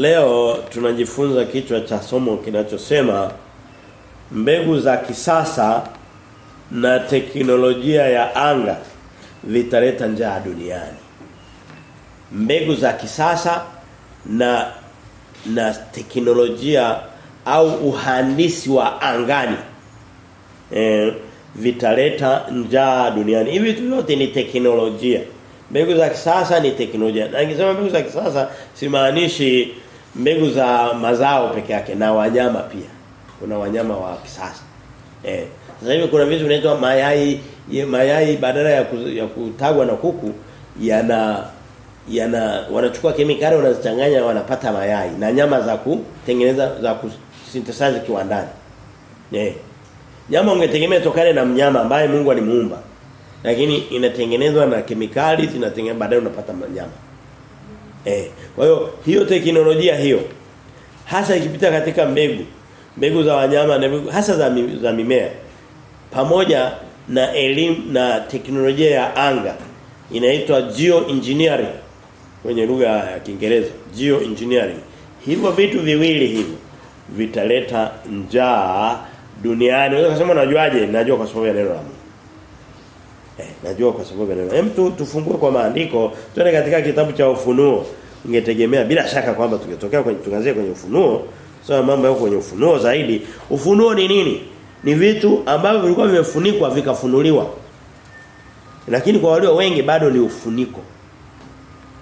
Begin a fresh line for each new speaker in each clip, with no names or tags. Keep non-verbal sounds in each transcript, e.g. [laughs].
leo tunajifunza kichwa cha somo kinachosema mbegu za kisasa na teknolojia ya anga vitaleta njaa duniani. Mbegu za kisasa na na teknolojia au uhandisi wa angani e, vitaleta njaa duniani. Hivi vyote ni teknolojia. Mbegu za kisasa ni teknolojia. Na ngisema mbegu za kisasa simaanishi mbegu za mazao peke yake na wanyama pia. Kuna wanyama wa kisasa. Eh. Sasa hivi kuna vitu vinaitwa mayai mayai badala ya, ku, ya kutagwa na kuku yana yana wanachukua kemikali wanazichanganya wanapata mayai na nyama za kutengeneza za kusynthesize kiwandani. Eh. Nyama ungetegemea tokane na mnyama ambaye Mungu alimuumba. Lakini inatengenezwa na kemikali zinatengenezwa baadaye unapata nyama. Eh. Kwa hiyo hiyo teknolojia hiyo hasa ikipita katika mbegu, mbegu za wanyama na mbegu hasa za, mi, za mimea pamoja na elimu na teknolojia ya anga inaitwa geoengineering kwenye lugha ya Kiingereza geoengineering hivyo vitu viwili hivyo vitaleta njaa duniani. Unaweza kusema unajuaje? Najua kwa sababu ya neno la Mungu eh najua kwa sababu neno. Hem tu tufungue kwa maandiko twende katika kitabu cha ufunuo. Ningetegemea bila shaka kwamba tungetokea kwenye tuanzie kwenye ufunuo. Sasa so, mambo yako kwenye ufunuo zaidi. Ufunuo ni nini? Ni vitu ambavyo vilikuwa vimefunikwa vikafunuliwa. Lakini kwa walio wengi bado ni ufuniko.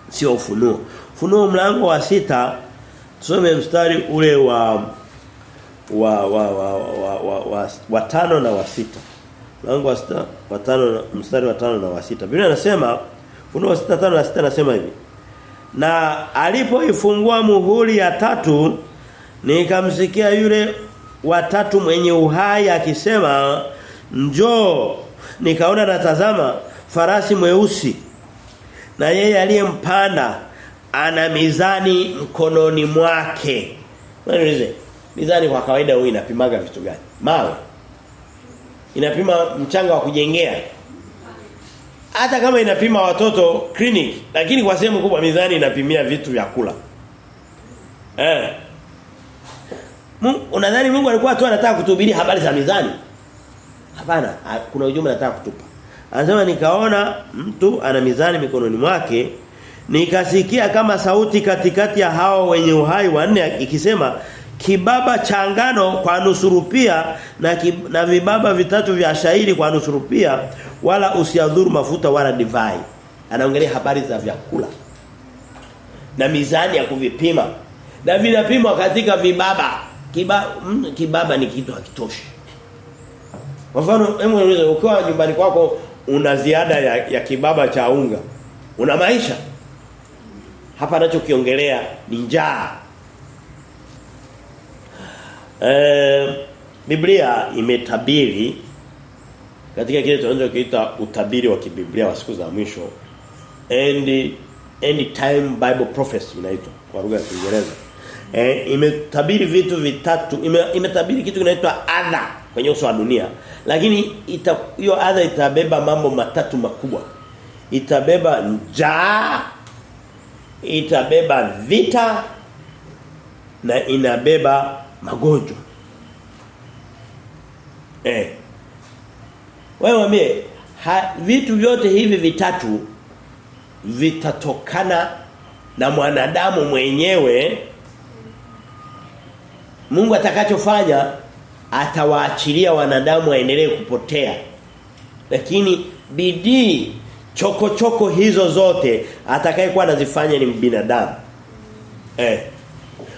Sio ufunuo. Ufunuo mlango wa sita tusome mstari ule wa wa wa wa wa, wa, wa, wa tano na wa sita mlango wa sita wa tano mstari wa tano na wa sita Biblia inasema ufunuo sita na sita nasema hivi na alipoifungua muhuri ya tatu nikamsikia yule watatu mwenye uhai akisema njoo nikaona natazama farasi mweusi na yeye aliyempanda ana mizani mkononi mwake. Mizani kwa kawaida huwa inapimaga vitu gani? Mawe. Inapima mchanga wa kujengea. Hata kama inapima watoto clinic, lakini kwa sehemu kubwa mizani inapimia vitu vya kula. Eh. Unadhani Mungu alikuwa tu anataka kutuhubiria habari za mizani? Hapana, kuna ujumbe anataka kutupa. Anasema nikaona mtu ana mizani mikononi mwake nikasikia kama sauti katikati ya hao wenye uhai wanne ikisema kibaba cha ngano kwa nusu rupia na, kib, na vibaba vitatu vya shairi kwa nusu rupia wala usiadhuru mafuta wala divai. Anaongelea habari za vyakula. Na mizani ya kuvipima. Na vinapimwa katika vibaba. Kiba, mm, kibaba ni kitu hakitoshi. Kwa mfano, hebu niulize ukiwa nyumbani kwako una ziada ya, ya kibaba cha unga. Una maisha? Hapa anachokiongelea ni njaa. Eh Biblia imetabiri katika kile tunaweza kuita utabiri wa kibiblia wa siku za mwisho and end time bible prophecy inaitwa kwa lugha ya Kiingereza. Eh imetabiri vitu vitatu ime, imetabiri kitu kinaitwa adha kwenye uso wa dunia. Lakini hiyo adha itabeba mambo matatu makubwa. Itabeba njaa, itabeba vita na inabeba magonjwa. Eh. Wewe mwambie vitu vyote hivi vitatu vitatokana na mwanadamu mwenyewe Mungu atakachofanya atawaachilia wanadamu waendelee kupotea. Lakini bidii chokochoko hizo zote atakayekuwa anazifanya ni binadamu. Eh.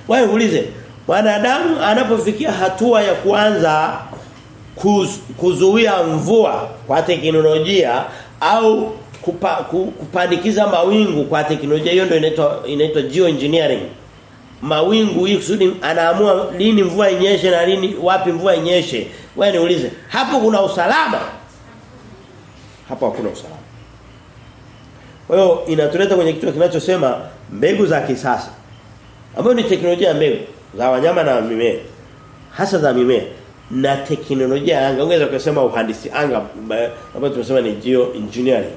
Wewe uulize, mwanadamu anapofikia hatua ya kuanza kuz, kuzuia mvua kwa teknolojia au kupa, kupandikiza mawingu kwa teknolojia hiyo ndio inaitwa inaitwa geoengineering. Mawingu hii kusudi anaamua lini mvua inyeshe na lini wapi mvua inyeshe. Wewe niulize hapo kuna usalama? Hapo hakuna usalama. Kwa hiyo inatuleta kwenye kitu kinachosema mbegu za kisasa ambayo ni teknolojia ya mbegu za wanyama na mimea hasa za mimea na teknolojia anga ungeweza kusema uhandisi anga ambayo tumesema ni geo engineering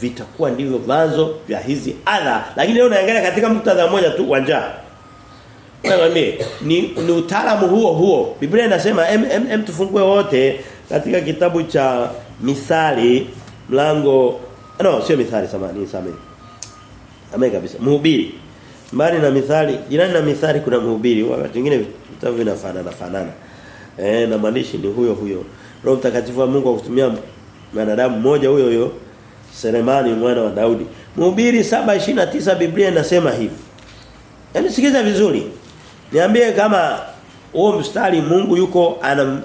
vitakuwa ndivyo vanzo vya hizi adha lakini leo naangalia katika muktadha mmoja tu wa njaa Nakwambia ni, ni utaalamu huo huo. Biblia inasema em, em, em tufungue wote katika kitabu cha Mithali mlango no sio Mithali samani samani Ameni kabisa. Mhubiri. Mbali na Mithali, jirani na Mithali kuna mhubiri. Wakati mwingine vitabu vinafanana fanana. Eh na maandishi ni huyo huyo. Roho Mtakatifu wa Mungu akutumia mwanadamu mmoja huyo huyo Selemani mwana wa Daudi. Mhubiri 7:29 Biblia inasema hivi. Yaani sikiza vizuri. Niambie kama huo mstari Mungu yuko anam,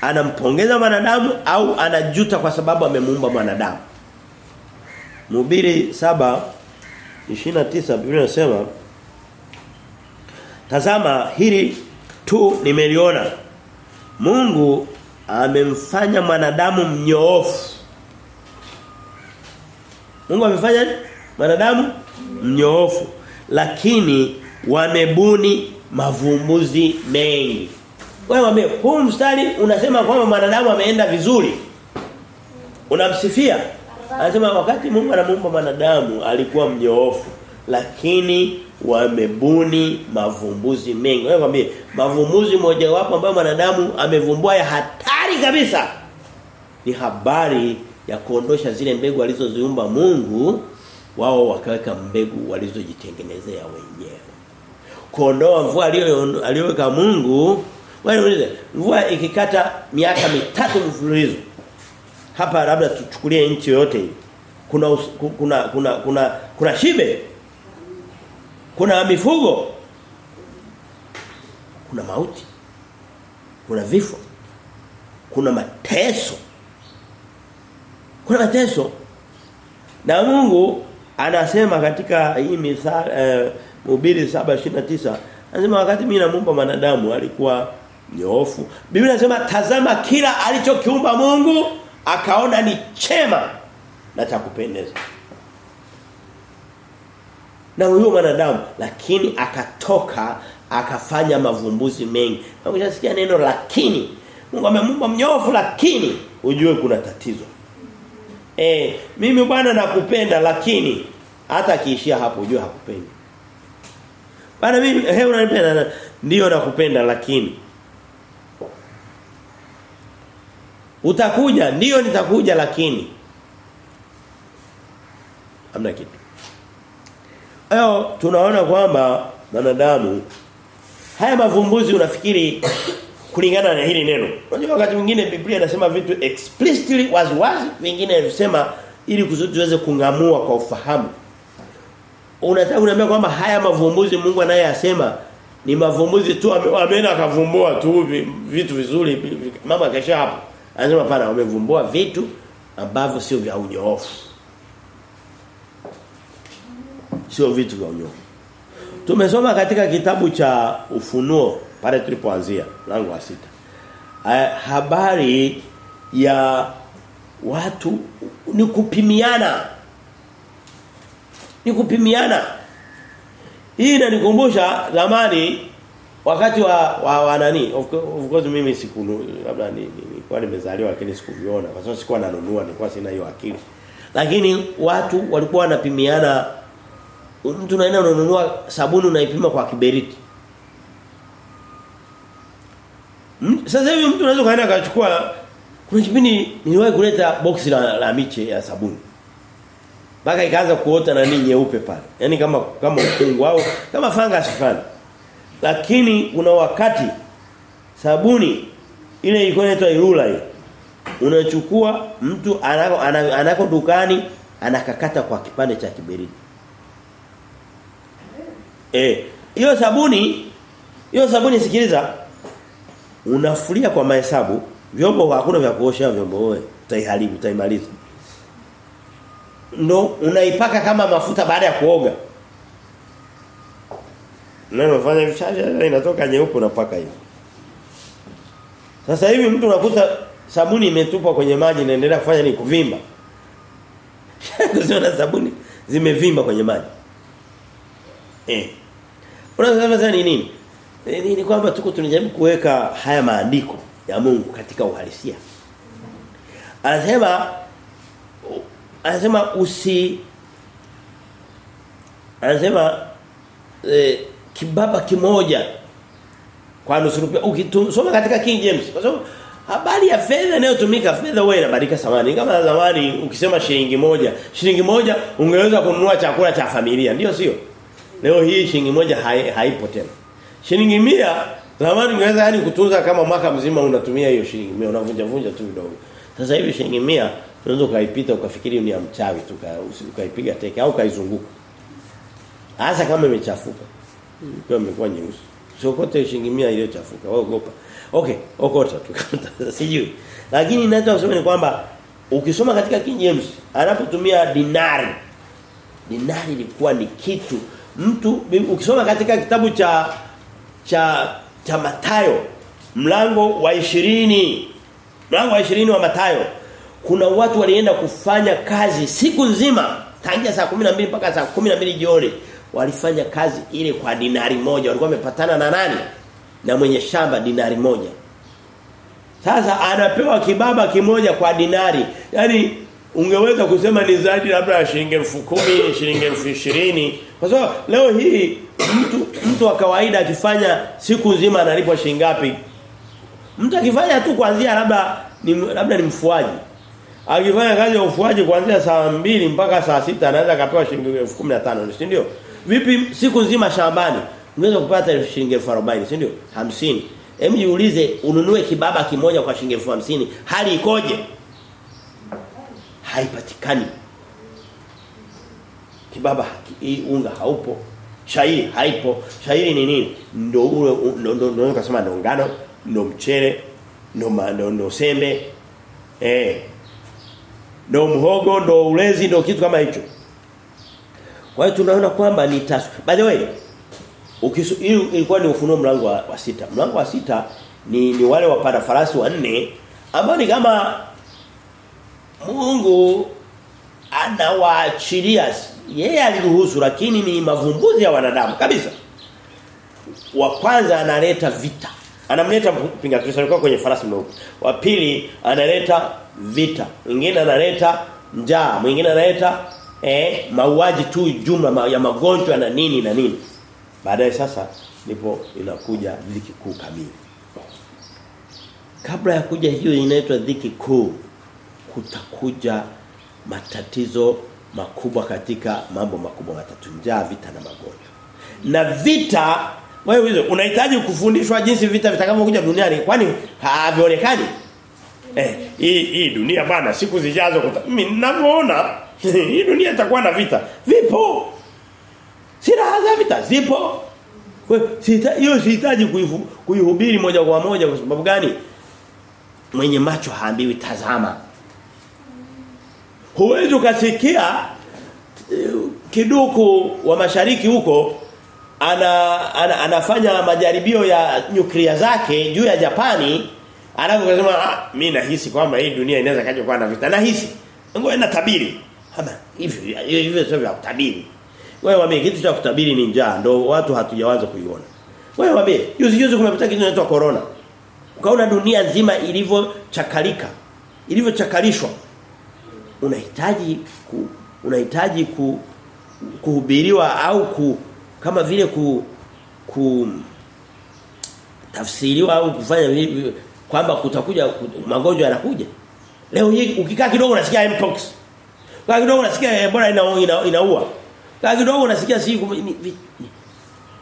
anampongeza mwanadamu au anajuta kwa sababu amemuumba mwanadamu. Mhubiri 7:29 Biblia inasema Tazama hili tu nimeliona. Mungu amemfanya mwanadamu mnyoofu. Mungu amefanya mwanadamu mnyoofu lakini wamebuni mavumbuzi mengi. Wewe wame huu mstari unasema kwamba mwanadamu ameenda vizuri. Unamsifia. Anasema wakati Mungu anamuumba mwanadamu alikuwa mnyoofu lakini wamebuni mavumbuzi mengi. Wewe mwambie mavumbuzi moja wapo ambayo mwanadamu amevumbua ya hatari kabisa ni habari ya kuondosha zile mbegu alizoziumba Mungu wao wakaweka mbegu walizojitengenezea wenyewe. Kuondoa mvua aliyoweka Mungu, wewe mvua ikikata miaka mitatu mfululizo. Hapa labda tuchukulie nchi yote hii. Kuna kuna kuna kuna kuna shibe. Kuna mifugo. Kuna mauti. Kuna vifo. Kuna mateso. Kuna mateso. Na Mungu anasema katika hii mithali eh, Mhubiri 7:29 anasema wakati mimi namuumba mwanadamu alikuwa nyofu Biblia inasema tazama kila alichokiumba Mungu akaona ni chema na cha kupendeza. Na huyo mwanadamu lakini akatoka akafanya mavumbuzi mengi. Na ukishasikia neno lakini Mungu amemuumba mnyofu lakini ujue kuna tatizo. Eh, mimi bwana nakupenda lakini hata akiishia hapo ujue hakupendi. Bwana mimi he unanipenda ndio nakupenda lakini Utakuja ndio nitakuja lakini hamna kitu. Hayo tunaona kwamba wanadamu haya mavumbuzi unafikiri kulingana na hili neno. Unajua wakati mwingine Biblia inasema vitu explicitly wazi wazi, vingine inasema ili kusudi kungamua kwa ufahamu. Unataka kuniambia kwamba haya mavumbuzi Mungu anayeyasema ni mavumbuzi tu ameenda akavumbua tu vitu vizuri mama kesha hapo. Anasema pana wamevumbua vitu ambavyo sio vya unyoofu. Sio vitu vya unyoofu. Tumesoma katika kitabu cha Ufunuo pale tulipoanzia lango wa sita. habari ya watu ni kupimiana. Ni kupimiana. Hii inanikumbusha zamani wakati wa wa, wa nani of, course mimi siku labda ni nilikuwa nimezaliwa lakini sikuviona kwa sababu sikuwa nanunua nilikuwa sina hiyo akili. Lakini watu walikuwa wanapimiana mtu unaenda unanunua sabuni unaipima kwa kiberiti. Sasa hivi mtu unaweza kaenda akachukua kuna kipindi niliwahi kuleta boksi la, la miche ya sabuni. Mpaka ikaanza kuota na nini nyeupe pale. Yaani kama kama ukungu au kama fungus fulani. Lakini kuna wakati sabuni ile ilikuwa inaitwa Irula hiyo. Unachukua mtu anako anako anako dukani anakakata kwa kipande cha kiberiti. Eh, hiyo sabuni hiyo sabuni sikiliza. Unafulia kwa mahesabu vyombo hakuna vya kuosha vyombo wewe utaiharibu utaimaliza. Ndo unaipaka kama mafuta baada ya kuoga. Neno fanya vichache inatoka nyeupe unapaka hivi. Sasa hivi mtu unakuta sabuni imetupwa kwenye maji inaendelea kufanya ni kuvimba. [laughs] Kuziona sabuni zimevimba kwenye maji. Eh sasa ni nini ni, ni kwamba tuko tunajaribu kuweka haya maandiko ya Mungu katika uhalisia. Anasema anasema usi anasema e, kibaba kimoja Kwa nusu. Ukisoma katika King James kwa sababu habari ya fedha inayotumika fedha huwa inabadilika samani. Kama zamani ukisema shilingi moja, shilingi moja ungeweza kununua chakula cha familia, ndio sio? Leo hii shilingi moja hai, haipo tena. Shilingi 100 zamani ungeweza yani kutunza kama mwaka mzima unatumia hiyo shilingi 100 unavunja vunja tu vidogo. Sasa hivi shilingi 100 unaweza ukaipita ukafikiri ni ya mchawi tu ukaipiga teke au kaizunguka. Hasa kama imechafuka. Ikiwa imekuwa nyeusi. Sokote shilingi 100 iliyochafuka. Waogopa. Okay, okota tu. [laughs] Sijui. Lakini nataka kusema ni kwamba ukisoma katika King James anapotumia dinari dinari ilikuwa ni kitu mtu ukisoma katika kitabu cha cha cha Matayo mlango wa 20 mlango wa 20 wa Matayo kuna watu walienda kufanya kazi siku nzima tangia saa 12 mpaka saa 12 jioni walifanya kazi ile kwa dinari moja. Walikuwa wamepatana na nani? Na mwenye shamba dinari moja. Sasa anapewa kibaba kimoja kwa dinari. Yani ungeweza kusema ni zaidi labda shilingi 10,000 shilingi 20,000 kwa sababu leo hii mtu mtu wa kawaida akifanya siku nzima analipwa shilingi ngapi? Mtu akifanya tu kuanzia labda ni labda ni mfuaji. Akifanya kazi ya ufuaji kuanzia saa mbili mpaka saa sita anaweza akapewa shilingi 15,000 si ndio? Vipi siku nzima shambani unaweza kupata shilingi 40,000 si ndio? 50 Hebu jiulize ununue kibaba kimoja kwa shilingi 50,000 hali ikoje? Haipatikani. Kibaba hii unga haupo. Shairi haipo. Shairi ni nini? Ndio ule ndio ndio ukasema ndio ngano, ndio mchele, ndio ndio ndio sembe. Eh. Ndio mhogo, ndio ulezi, ndo kitu kama hicho. Kwa hiyo tunaona kwamba ni tasu. By the way, Ukisu, ilikuwa ni ufunuo mlango wa, wa sita. Mlango wa sita ni ni wale wapanda farasi wanne ambao ni kama Mungu anawaachilia yeye aliruhusu lakini ni mavumbuzi ya wanadamu kabisa. Wa kwanza analeta vita. Anamleta mpinga Kristo alikuwa kwenye farasi mweupe. Wa pili analeta vita. Mwingine analeta njaa, mwingine analeta eh mauaji tu jumla ya magonjwa na nini na nini. Baadaye sasa ndipo inakuja dhiki kuu kamili. Kabla ya kuja hiyo inaitwa dhiki kuu kutakuja matatizo makubwa katika mambo makubwa matatu njaa vita na magonjwa. Na vita wewe unahitaji kufundishwa jinsi vita vitakavyokuja duniani kwani havionekani? Eh hii hii dunia bana siku zijazo mimi ninavyoona [laughs] hii dunia itakuwa na vita. Vipo Silaha za vita zipo. Hiyo sihitaji kuihubiri moja kwa moja kwa sababu gani? Mwenye macho haambiwi tazama. Huwezi ukasikia kiduku wa mashariki huko ana, ana anafanya majaribio ya nyuklia zake juu ya Japani anavyosema ah, mimi nahisi kwamba hii dunia inaweza kaja kuwa na vita nahisi ngoja natabiri hama hivyo hivyo sio vya kutabiri wewe wame kitu cha kutabiri ni njaa ndio watu hatujaanza kuiona. Wewe wame juzi juzi kumepita kitu kinaitwa corona. Ukaona dunia nzima ilivyochakalika. Ilivyochakalishwa. Unahitaji ku, unahitaji ku, kuhubiriwa au ku kama vile ku ku tafsiriwa au kufanya kwamba kutakuja magonjwa yanakuja. Leo hii ukikaa kidogo unasikia mpox. Ukikaa kidogo unasikia Ebola inaua ina, inaua kwa kidogo unasikia si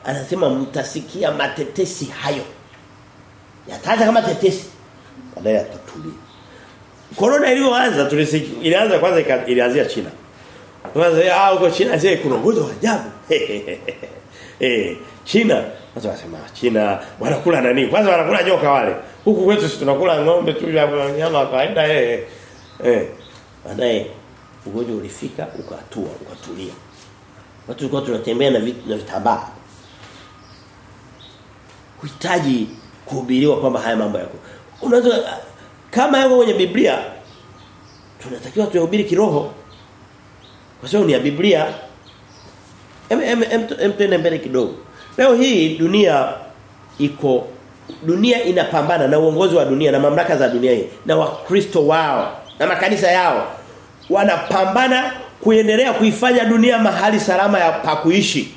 anasema mtasikia matetesi hayo. Yataanza kama tetesi. Baadaye yatatulia. Corona iliyoanza tulisiki ilianza kwanza ilianzia China. Kwanza ah huko China zile kuna ugonjwa wa ajabu. eh China watu wanasema China wanakula nani? Kwanza wanakula nyoka wale. Huku kwetu sisi tunakula ng'ombe tu ya nyama kawaida eh. Eh. Baadaye ugonjwa ulifika ukatua ukatulia. Watu tulikuwa tunatembea na vitu na vitambaa. Huhitaji kuhubiriwa kwamba haya mambo yako. Unaweza kama yako kwenye Biblia tunatakiwa tuyahubiri kiroho. Kwa sababu ni ya Biblia. Em em mbele kidogo. Leo hii dunia iko dunia inapambana na uongozi wa dunia na mamlaka za dunia hii na wakristo wao na makanisa yao wanapambana kuendelea kuifanya dunia mahali salama ya pa kuishi.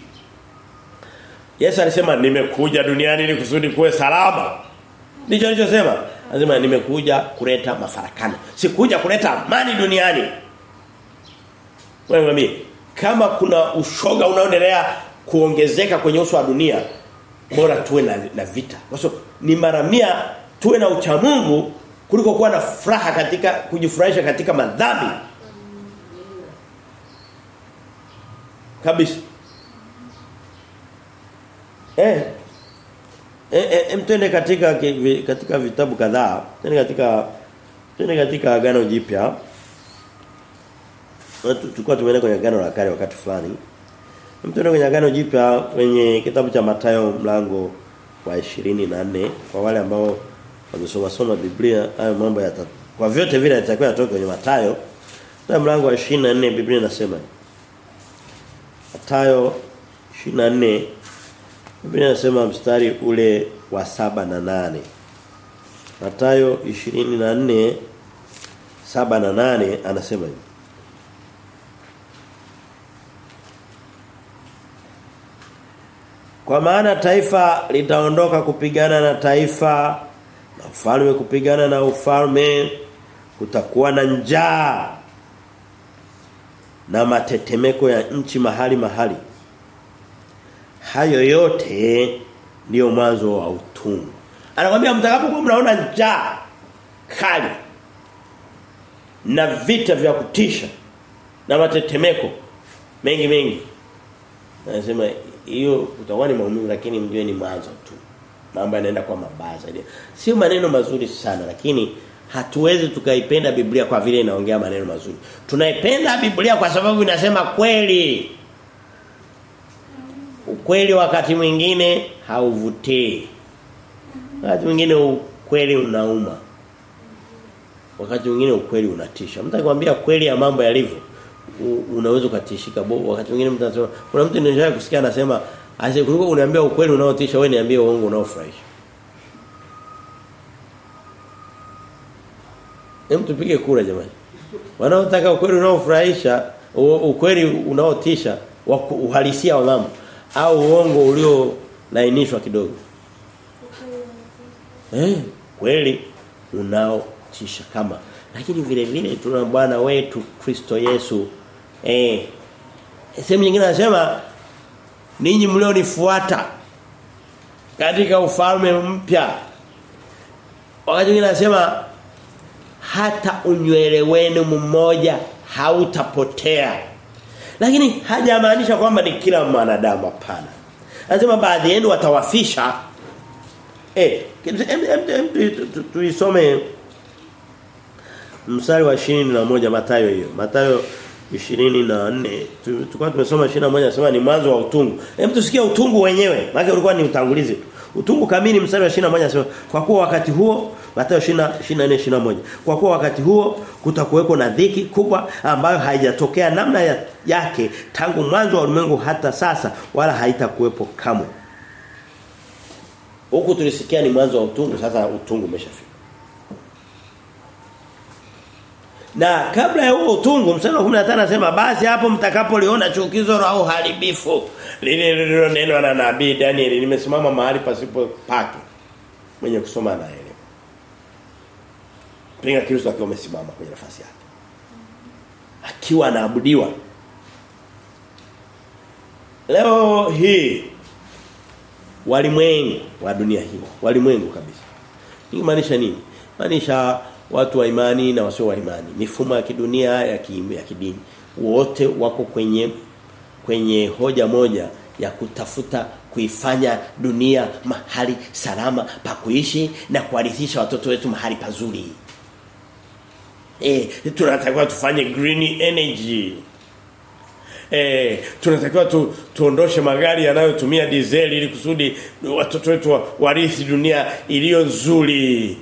Yesu alisema nimekuja duniani ili kusudi kuwe salama. Ndicho alichosema. Anasema nimekuja kuleta mafarakano. Sikuja kuleta amani duniani. Wewe mimi kama kuna ushoga unaoendelea kuongezeka kwenye uso wa dunia bora tuwe na, na vita. Kwa sababu ni mara mia tuwe na uchamungu kuliko kuwa na furaha katika kujifurahisha katika madhambi. Kabisa. Eh. Eh, e, mtende katika katika vitabu kadhaa, tende katika tende katika agano jipya. Tulikuwa tumeenda kwenye agano la kale wakati fulani. Mtende kwenye agano jipya kwenye kitabu cha Mathayo mlango wa 24 kwa wale ambao wamesoma soma Biblia hayo mambo ya kwa vyote vile yatakuwa yatoka kwenye Mathayo. Na mlango wa 24 Biblia inasema Mathayo 24 Biblia inasema mstari ule wa saba na nane. Mathayo 24 saba na nane anasema hivi. Kwa maana taifa litaondoka kupigana na taifa na ufalme kupigana na ufalme kutakuwa na njaa na matetemeko ya nchi mahali mahali hayo yote ndio mwanzo wa utungu anakuambia mtakapokuwa mnaona njaa kali na vita vya kutisha na matetemeko mengi mengi anasema hiyo utakuwa ni maumivu lakini mjue ni mwanzo tu. Mambo yanaenda kwa mabaya zaidi. Sio maneno mazuri sana lakini hatuwezi tukaipenda Biblia kwa vile inaongea maneno mazuri. Tunaipenda Biblia kwa sababu inasema kweli ukweli wakati mwingine hauvutii wakati mwingine ukweli unauma. Wakati mwingine ukweli unatisha. Mtu akikwambia kweli ya mambo yalivyo unaweza ukatishika. Wakati mwingine mtu anasema kuna mtu ninataka kusikia anasema ase kuliko uniambia ukweli unaotisha wewe niambie uongo unaofurahisha. Hem tupige kura jamani. Wanaotaka ukweli unaofurahisha, ukweli unaotisha, uhalisia wa mambo au uongo ulio lainishwa kidogo. Eh, kweli unaotisha kama. Lakini vile vile tuna bwana wetu Kristo Yesu. Eh sehemu nyingine anasema ninyi mlionifuata katika ufalme mpya. Wakati mwingine anasema hata unywele wenu mmoja hautapotea lakini hajamaanisha kwamba ni kila mwanadamu hapana. Anasema baadhi yenu watawafisha. Eh tuisome mstari wa 21 Mathayo hiyo. Mathayo 24 tulikuwa tumesoma 21 anasema ni mwanzo wa utungu. Hem tusikie utungu wenyewe. Maana ulikuwa ni utangulizi utungu kamili mstari wa 21 nasema kwa kuwa wakati huo Mathayo 24 21 kwa kuwa wakati huo kutakuweko na dhiki kubwa ambayo haijatokea namna ya, yake tangu mwanzo wa ulimwengu hata sasa wala haitakuwepo kamwe. Huku tulisikia ni mwanzo wa utungu sasa utungu umeshafika Na kabla ya huo utungu mstari wa 15 anasema basi hapo mtakapoliona chukizo la uharibifu lile lililonenwa na nabii Daniel nimesimama mahali pasipo pake. Mwenye kusoma anaelewa. Pinga Kristo akiwa amesimama kwenye nafasi yake. Akiwa anaabudiwa. Leo hii walimwengu wa dunia hii, walimwengu kabisa. Hii maanisha nini? Maanisha watu wa imani na wasio wa imani mifumo ya kidunia ya ki, ya kidini. Wote wako kwenye kwenye hoja moja ya kutafuta kuifanya dunia mahali salama pa kuishi na kuharithisha watoto wetu mahali pazuri. Eh tunatakiwa tufanye green energy. Eh tunatakiwa tu, tuondoshe magari yanayotumia diesel ili kusudi watoto wetu warithi dunia iliyo nzuri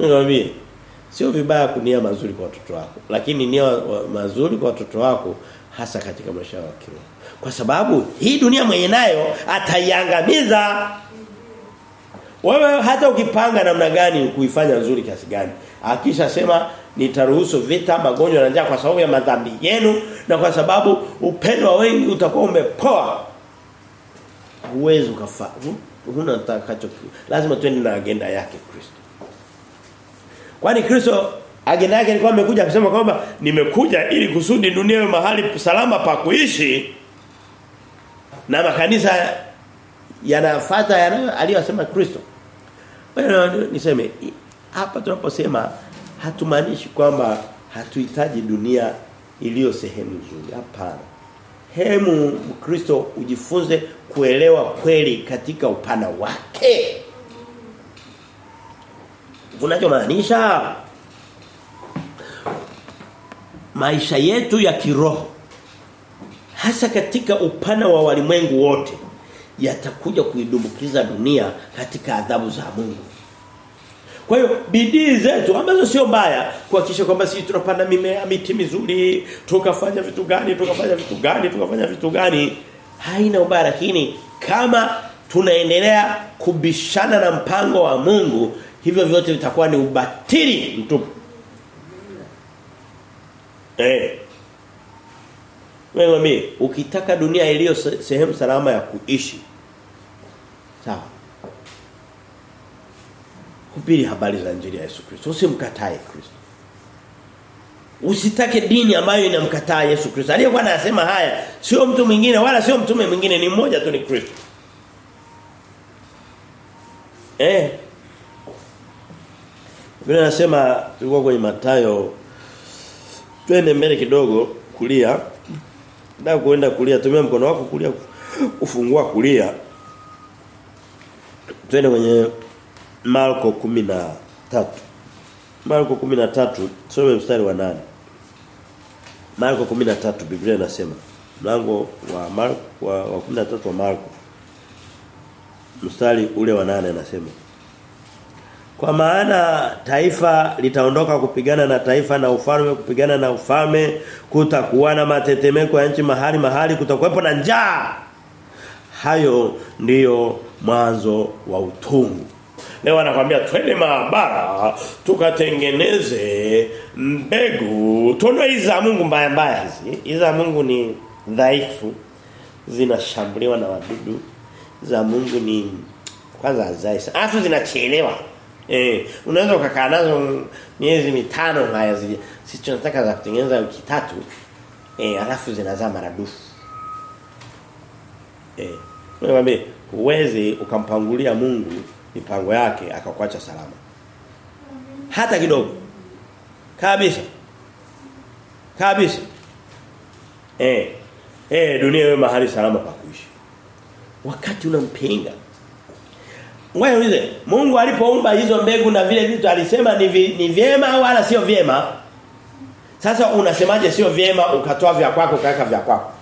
Nikwambie sio vibaya kunia mazuri kwa watoto wako lakini nia mazuri kwa watoto wako hasa katika maisha ya kiroho. Kwa sababu hii dunia mwenye nayo ataiangamiza. Wewe hata ukipanga namna gani kuifanya nzuri kiasi gani. Akisha sema nitaruhusu vita, magonjwa na njaa kwa sababu ya madhambi yenu na kwa sababu upendo wa wengi utakuwa umepoa. huwezi ukafa huna utakacho lazima twende na agenda yake Kristo kwani Kristo agenda yake alikuwa amekuja kusema kwamba nimekuja ili kusudi dunia iwe mahali salama pa kuishi? Na makanisa yanafuata yanayo aliyosema Kristo. Bwana niseme hapa tunaposema hatumaanishi kwamba hatuhitaji dunia iliyo sehemu nzuri. Hapana. Hemu Kristo ujifunze kuelewa kweli katika upana wake unachomaanisha? Maisha yetu ya kiroho hasa katika upana wa walimwengu wote yatakuja kuidumbukiza dunia katika adhabu za Mungu. Kwa hiyo bidii zetu ambazo sio mbaya kuhakikisha kwamba sisi tunapanda mimea miti mizuri, tukafanya vitu gani, tukafanya vitu gani, tukafanya vitu gani haina ubaya lakini kama tunaendelea kubishana na mpango wa Mungu hivyo vyote vitakuwa ni ubatili mtupu. Eh. Wewe mimi ukitaka dunia iliyo sehemu salama ya kuishi sawa hubiri habari za injili ya Yesu Kristo. Usimkatae Kristo. Usitake dini ambayo inamkataa Yesu Kristo. Aliyekuwa anasema haya sio mtu mwingine wala sio mtume mwingine ni mmoja tu ni Kristo. Eh. Biblia inasema tulikuwa kwenye Matayo twende mbele kidogo kulia. Na kuenda kulia tumia mkono wako kulia ufungua kulia. Twende kwenye Marko 13. Marko 13 tusome mstari wa 8. Marko 13 Biblia inasema mlango wa Marko wa, wa 13 wa Marko mstari ule wa 8 anasema Kwa maana taifa litaondoka kupigana na taifa na ufalme kupigana na ufalme kutakuwa na matetemeko ya nchi mahali mahali kutakuwepo na njaa hayo ndiyo mwanzo wa utungu Leo anakuambia twende maabara tukatengeneze mbegu. Tuondoe hizi za Mungu mbaya mbaya hizi. Hizi za Mungu ni dhaifu. Zinashambuliwa na wadudu. Za Mungu ni kwanza hazai. afu zinachelewa. Eh, unaweza ukakaa nazo miezi mitano haya zile. Sisi tunataka za kutengeneza wiki tatu. Eh, alafu zinazaa maradufu. Eh, wewe uweze ukampangulia Mungu mipango yake akakuacha salama. Hata kidogo. Kabisa. Kabisa. Eh. Eh dunia iwe mahali salama pa kuishi. Wakati unampinga. Wewe niulize, Mungu alipoumba hizo mbegu na vile vitu alisema ni, vi, ni vyema wala sio vyema? Sasa unasemaje sio vyema ukatoa vya kwako kaka vya kwako?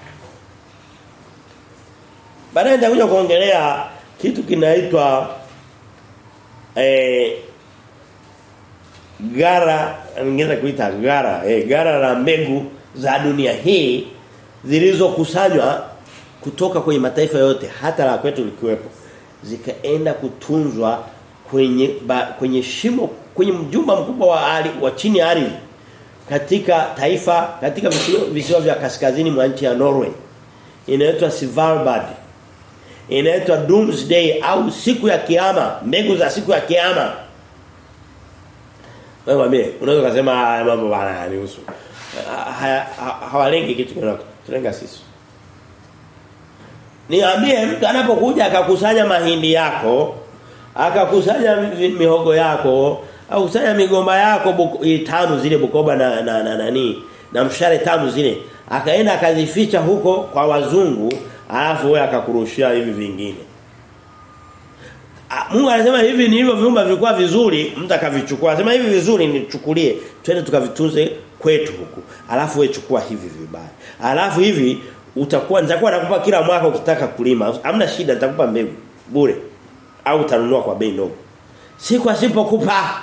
Baadaye nitakuja kuongelea kitu kinaitwa eh gara ningeweza kuita gara eh gara la mbegu za dunia hii zilizokusanywa kutoka kwenye mataifa yote hata la kwetu likiwepo zikaenda kutunzwa kwenye ba, kwenye shimo kwenye mjumba mkubwa wa ali, wa chini ya katika taifa katika visiwa, vya kaskazini mwa nchi ya Norway. Inaitwa Svalbard. Inaitwa doomsday au siku ya kiyama mbegu za siku ya kiyama. Wewe mwambie unaweza kusema mambo bana yanihusu. Hawalengi kitu kinachotrenga sisi Niambie mtu anapokuja akakusanya mahindi yako, akakusanya mihogo yako, akakusanya migomba yako tamu zile Bukoba na na, na nani na mshare tano zile, akaenda akazificha huko kwa wazungu, alafu wewe akakurushia hivi vingine. Mungu anasema hivi ni hivyo viumba vilikuwa vizuri, mtu akavichukua. Anasema hivi vizuri nichukulie, twende tukavitunze kwetu huku. Alafu wewe chukua hivi vibaya. Alafu hivi utakuwa nitakuwa nakupa kila mwaka ukitaka kulima. Hamna shida nitakupa mbegu bure. Au utanunua kwa bei ndogo. Siku asipokupa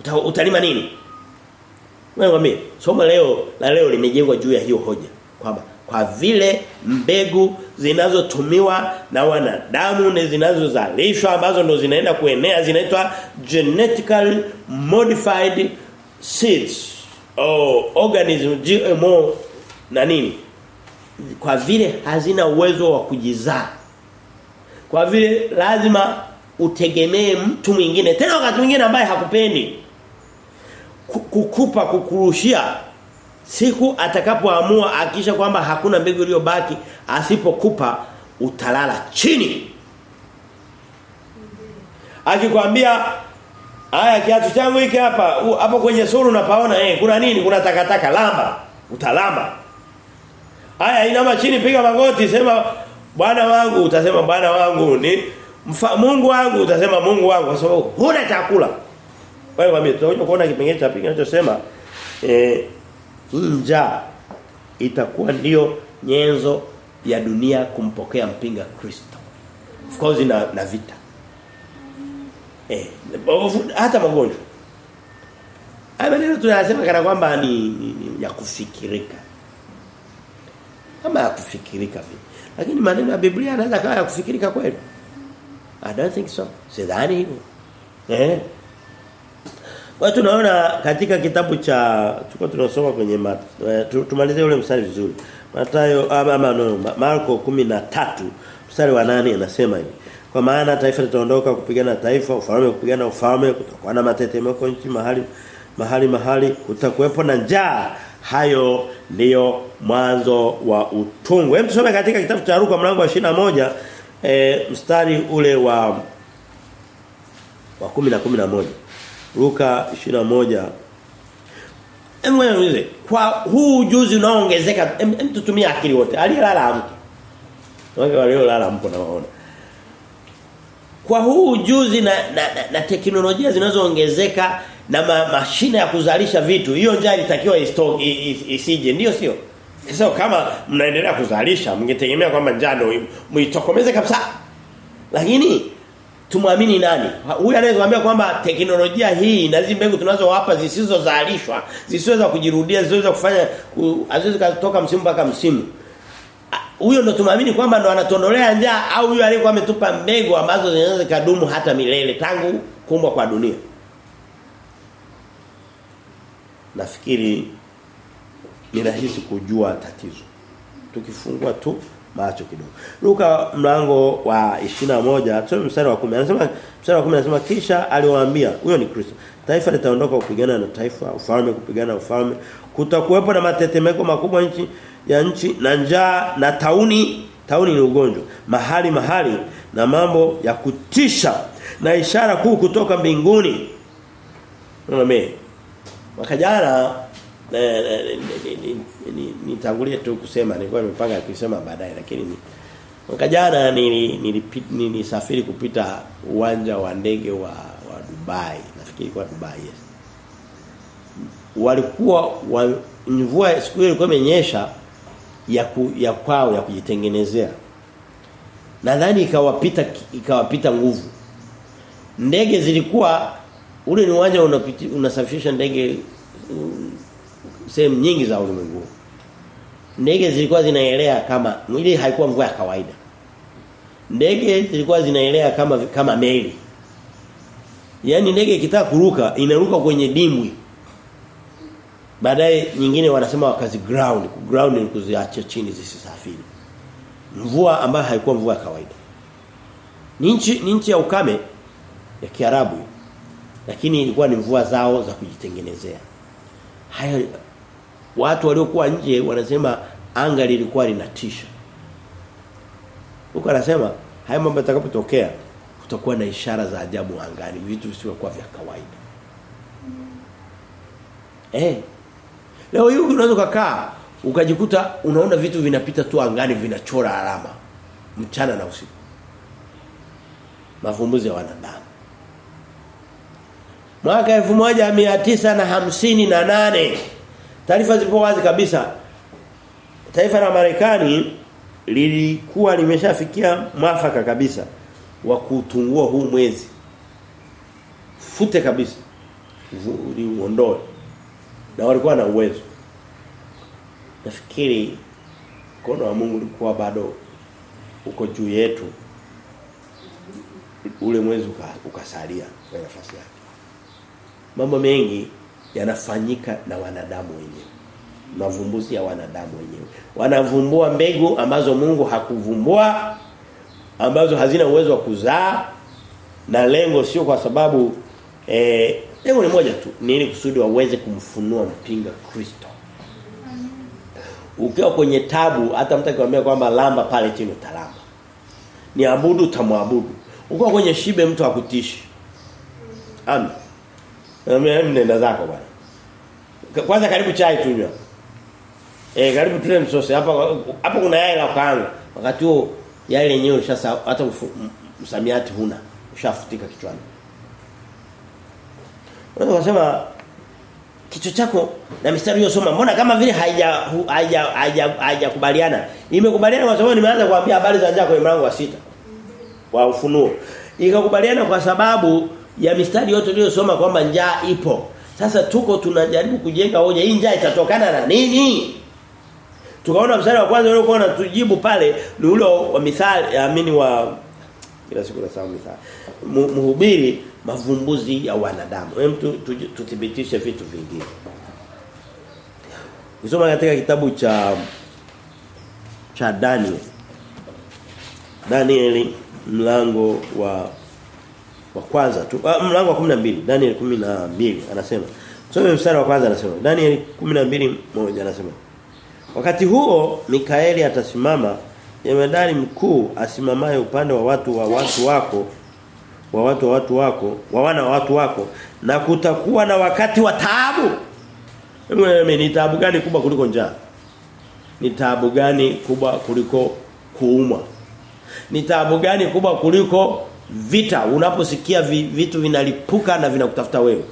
uta, utalima nini? Wewe mimi somo leo la leo limejengwa juu ya hiyo hoja kwamba kwa vile mbegu zinazotumiwa na wanadamu na zinazozalishwa ambazo ndo zinaenda kuenea zinaitwa genetically modified seeds au organism GMO na nini kwa vile hazina uwezo wa kujizaa. Kwa vile lazima utegemee mtu mwingine tena wakati mwingine ambaye hakupendi. Kukupa kukurushia. Siku atakapoamua akisha kwamba hakuna mbegu iliyobaki asipokupa utalala chini. Akikwambia haya kiatu changu hiki hapa hapo kwenye suru unapaona eh kuna nini? Kuna takataka. Lamba. Utalamba haya inama chini piga magoti sema bwana wangu utasema bwana wangu ni mfa, Mungu wangu utasema Mungu wangu kwa sababu huna chakula wewe mwambie tutakuja kuona kipengele cha pili kinachosema eh njaa itakuwa ndio nyenzo ya dunia kumpokea mpinga Kristo. Of course na, na vita. Eh, hata magonjwa. Haya maneno tunasema kana kwamba ni, ni, ni ya kufikirika. Kama ya kufikirika vipi Lakini maneno ya Biblia yanaweza kawa ya kufikirika kweli. I don't think so. Sidhani hivyo. Eh? Kwa tunaona katika kitabu cha tuko tunasoma kwenye mat, tumalize ule mstari vizuri. Matayo ama no, Marko 13 mstari wa 8 inasema hivi. Kwa maana taifa litaondoka kupigana taifa, ufalme kupigana ufalme, kutakuwa na matetemeko nchi mahali mahali mahali, kutakuwepo na njaa. Hayo ndiyo mwanzo wa utungu. Hebu tusome katika kitabu cha Luka mlango wa 21 e, mstari ule wa wa 10 na 11. Luka 21 Hebu niulize kwa huu ujuzi unaoongezeka hem tutumie akili wote aliyelala amke. Wale waliolala mpo na waona. Kwa huu ujuzi na, na, na, na teknolojia zinazoongezeka na ma, mashine ya kuzalisha vitu hiyo njaa ilitakiwa isije ndio sio? Sasa kama mnaendelea kuzalisha mngetegemea kwamba njaa ndio muitokomeze kabisa. Lakini tumwamini nani? Huyu anayetuambia kwamba teknolojia hii na hizo mbegu tunazowapa zisizozalishwa, zisiweza kujirudia, zisiweza kufanya haziwezi kutoka msimu mpaka msimu. Huyo ndo tumwamini kwamba ndo anatondolea njaa au huyo aliyekuwa ametupa mbegu ambazo zinaweza kadumu hata milele tangu kumbwa kwa dunia. Nafikiri ni rahisi kujua tatizo. Tukifungua tu macho kidogo. Luka mlango wa 21 tusome mstari wa 10. Anasema mstari wa 10 anasema kisha aliwaambia huyo ni Kristo. Taifa litaondoka kupigana na taifa, ufalme kupigana na ufalme. Kutakuwepo na matetemeko makubwa nchi ya nchi na njaa na tauni. Tauni ni ugonjwa. Mahali mahali na mambo ya kutisha na ishara kuu kutoka mbinguni. Mwaka jana nitangulie tu kusema nilikuwa nimepanga kusema baadaye lakini mwaka jana nilisafiri kupita uwanja wa ndege wa wa Dubai. Nafikiri kwa Dubai yes. walikuwa wa, mvua siku ile ilikuwa imenyesha ya ku, ya kwao ya kujitengenezea. Nadhani ikawapita ikawapita nguvu. Ndege zilikuwa ule ni uwanja unasafisha ndege sehemu nyingi za ulimwengu. Ndege zilikuwa zinaelea kama mwili haikuwa mvua ya kawaida. Ndege zilikuwa zinaelea kama kama meli. Yaani ndege ikitaka kuruka inaruka kwenye dimbwi. Baadaye nyingine wanasema wakazi ground. Ground ni kuziacha chini zisisafiri. Mvua ambayo haikuwa mvua ya kawaida. Ni nchi ya ukame ya Kiarabu. Lakini ilikuwa ni mvua zao za kujitengenezea. hayo watu waliokuwa nje wanasema anga lilikuwa linatisha. Huko anasema haya mambo yatakapotokea kutakuwa na ishara za ajabu angani, vitu visivyokuwa vya kawaida. Eh. Leo hiyo unaweza kukaa ukajikuta unaona vitu vinapita tu angani vinachora alama mchana na usiku. Mavumbuzi ya wanadamu. Mwaka 1958 taarifa zipo wazi kabisa. Taifa la Marekani lilikuwa limeshafikia mwafaka kabisa wa kutungua huu mwezi. Fute kabisa. Uondoe. Na walikuwa na uwezo. Nafikiri mkono wa Mungu ulikuwa bado uko juu yetu. Ule mwezi ukasalia kwa nafasi yake. Mambo mengi yanafanyika na wanadamu wenyewe. mavumbuzi ya wanadamu wenyewe. Wanavumbua mbegu ambazo Mungu hakuvumbua ambazo hazina uwezo wa kuzaa na lengo sio kwa sababu eh lengo ni moja tu ni ili kusudi waweze kumfunua mpinga Kristo. Ukiwa kwenye tabu hata mtu akikwambia kwamba lamba pale chini utalamba. Ni abudu utamwabudu. Ukiwa kwenye shibe mtu akutishi. Amen. Amen nenda zako bwana. Kwanza karibu chai tunywa. Eh karibu tule msosi hapa hapa kuna yai la kaanga. Wakati huo yai lenyewe sasa hata msamiati huna. Ushafutika kichwani. Unaweza kusema kichwa chako na mistari uliyosoma mbona kama vile haija haija haija haijakubaliana. Imekubaliana kwa sababu nimeanza kuambia habari za njaa kwenye mlango wa sita wa ufunuo. Ikakubaliana kwa sababu ya mistari yote uliyosoma kwamba njaa ipo. Sasa tuko tunajaribu kujenga hoja hii njaa itatokana na nini? Tukaona mstari wa kwanza uliokuwa unatujibu pale ni ule wa mithali amini wa kila siku nasema mithali. Mhubiri mavumbuzi ya wanadamu. Hem tuthibitishe vitu vingine. Nisoma katika kitabu cha cha Daniel. Danieli mlango wa wa kwanza tu. Uh, mlango wa 12 Daniel 12 anasema. Tusome mstari wa kwanza anasema. Daniel 12:1 anasema. Wakati huo Mikaeli atasimama jemadari mkuu asimamaye upande wa watu wa watu wako wa watu wa watu wako wa wana wa watu wako na kutakuwa na wakati wa taabu. Ni taabu gani kubwa kuliko njaa? Ni taabu gani kubwa kuliko kuumwa? Ni taabu gani kubwa kuliko vita unaposikia vi, vitu vinalipuka na vinakutafuta wewe.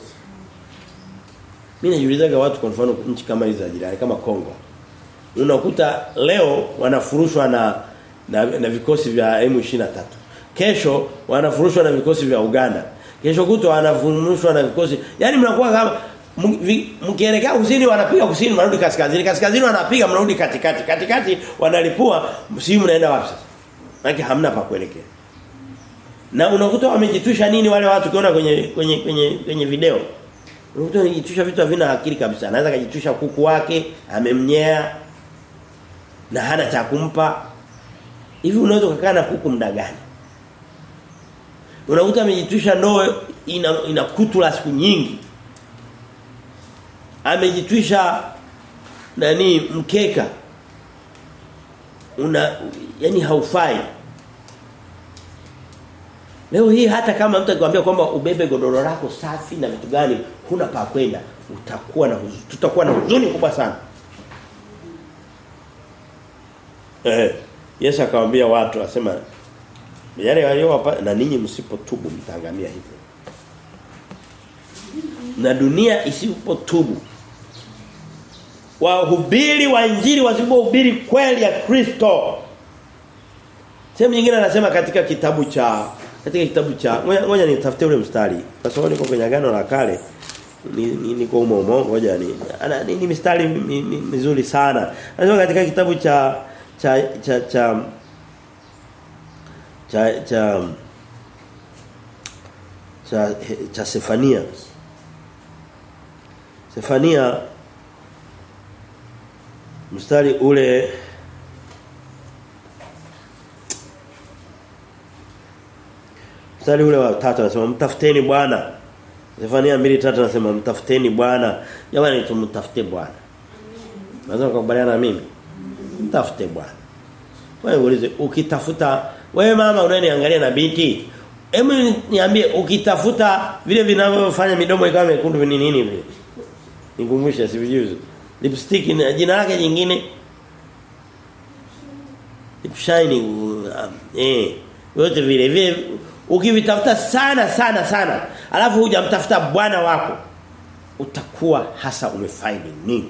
Mimi najiulizaga watu kwa mfano nchi kama hizo za jirani kama Kongo. Unakuta leo wanafurushwa na na, na vikosi vya M23 kesho wanafurushwa na vikosi vya Uganda. Kesho kutwa wanafurushwa na vikosi yani mnakuwa kama mkielekea kusini wanapiga kusini mnarudi kaskazini kaskazini wanapiga mnarudi katikati katikati wanalipua msimu mnaenda wapi sasa? Maana hamna pa kuelekea. Na unakuta wamejitusha nini wale watu ukiona kwenye kwenye kwenye kwenye video. Unakuta wamejitusha vitu havina akili kabisa. Anaweza kujitusha kuku wake, amemnyea na hana cha kumpa. Hivi unaweza kukaa na kuku muda gani? Unakuta amejitusha ndoo ina, ina kutu la siku nyingi. Amejitwisha nani mkeka una yani haufai Leo hii hata kama mtu akikwambia kwamba ubebe godoro lako safi na vitu gani huna pa kwenda utakuwa na huzuni tutakuwa na huzuni kubwa sana. Eh Yesu akamwambia watu asema yale waliowapa na ninyi msipotubu mtaangamia hivyo. Na dunia isipotubu wahubiri wa injili wasipohubiri kweli ya Kristo. Sehemu nyingine anasema katika kitabu cha katika kitabu cha ngoja nitafute ule mstari. Kwa sababu niko kwenye agano la kale ni niko umo umo ngoja ni ana ni, ni mi, mizuri sana. Anasema katika kitabu cha cha cha cha cha cha cha, cha Sefania Sefania mstari ule Mstari ule wa tatu anasema mtafuteni Bwana. Zefania 2:3 anasema mtafuteni Bwana. Jamani tumtafute Bwana. Naweza kukubaliana na mimi. Mtafute Bwana. Wewe ulize ukitafuta wewe mama unaniangalia na binti Hebu niambie ukitafuta vile vinavyofanya midomo ikawa mekundu ni nini vile? Nikumbusha sivijuzi. Lipstick na jina lake jingine Lip shining um, eh yote vile vile ukivitafuta sana sana sana alafu hujamtafuta bwana wako utakuwa hasa umefaidi nini?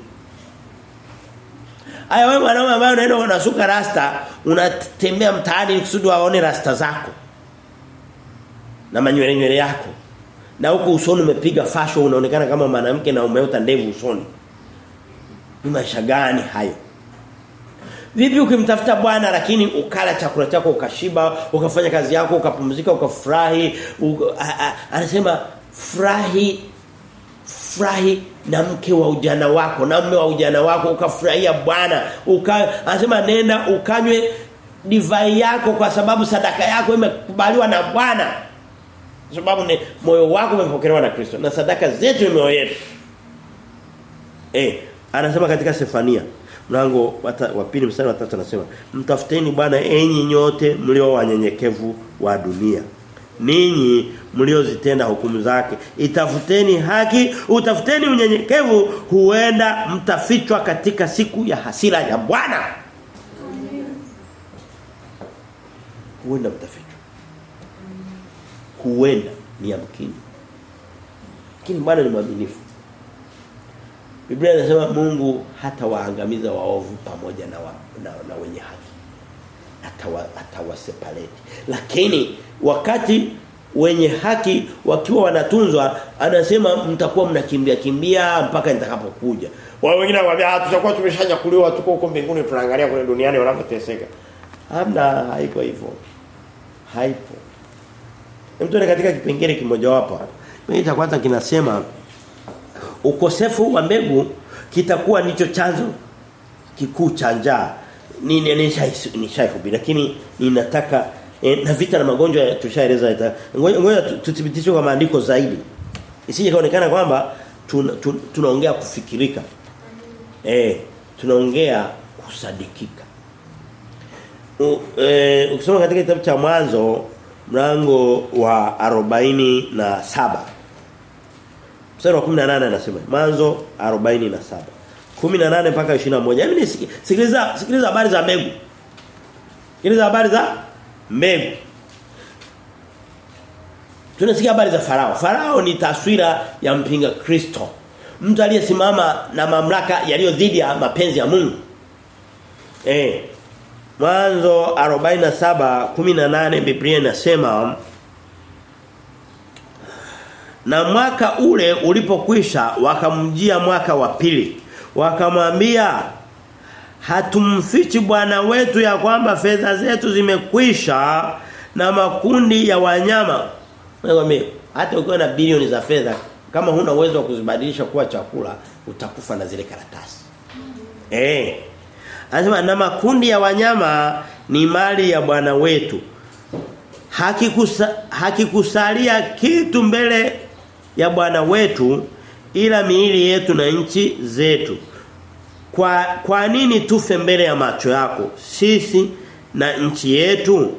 Aya wewe mwanaume ambaye unaenda unasuka rasta unatembea mtaani kusudi waone rasta zako na manywele nywele yako na huko usoni umepiga fasho unaonekana kama mwanamke na umeota ndevu usoni. Ni maisha gani hayo Vipi ukimtafuta Bwana lakini ukala chakula chako ukashiba, ukafanya kazi yako, ukapumzika, ukafurahi, uka, anasema furahi furahi na mke wa ujana wako na mume wa ujana wako ukafurahia Bwana uka anasema nenda ukanywe divai yako kwa sababu sadaka yako imekubaliwa na Bwana. Sababu ni moyo wako umepokelewa na Kristo na sadaka zetu ni mioyo yetu. Eh anasema katika Sefania mlango wa pili mstari wa 3 anasema mtafuteni Bwana enyi nyote mlio wanyenyekevu wa dunia. Ninyi mliozitenda hukumu zake. Itafuteni haki utafuteni unyenyekevu huenda mtafichwa katika siku ya hasira ya Bwana. Huenda mtafichwa. Huenda ni amkini lakini Bwana ni mwaminifu Biblia inasema Mungu hata waangamiza waovu pamoja na, wa, na, na wenye haki. Atawa atawaseparate lakini wakati wenye haki wakiwa wanatunzwa anasema mtakuwa mnakimbia kimbia mpaka nitakapokuja. Wao wengine wanawaambia tutakuwa tumeshanyakuliwa tuko huko mbinguni tunaangalia kule duniani wanapoteseka. hamna haiko hivyo. Haipo. Mtu katika kipengele kimoja wapo mimi cha kwanza kinasema ukosefu wa mbegu kitakuwa ndicho chanzo kikuu cha njaa. Ni nishaihubiri lakini ninataka e, na vita na magonjwa tushaeleza ngoja tuthibitishe kwa maandiko zaidi. Isije kaonekana kwamba tunaongea tuna, tunaongea kufikirika. Eh tunaongea kusadikika. U, e, ukisoma katika kitabu cha mwanzo mlango wa 47 mstari wa 18 anasema mwanzo 47 18 mpaka 21. Yaani sikiliza sikiliza habari za mbegu. Sikiliza habari za mbegu. Tunasikia habari za Farao. Farao ni taswira ya mpinga Kristo. Mtu aliyesimama na mamlaka yaliyo dhidi ya mapenzi ya Mungu. Eh. Mwanzo 47:18 Biblia inasema na mwaka ule ulipokwisha wakamjia mwaka wa pili. Wakamwambia hatumfichi bwana wetu ya kwamba fedha zetu zimekwisha na makundi ya wanyama. Mwambie hata ukiwa na bilioni za fedha kama huna uwezo wa kuzibadilisha kuwa chakula utakufa na zile karatasi. Eh. Anasema na makundi ya wanyama ni mali ya bwana wetu. Hakikusa, hakikusalia kitu mbele ya bwana wetu ila miili yetu na nchi zetu. Kwa kwa nini tufe mbele ya macho yako sisi na nchi yetu?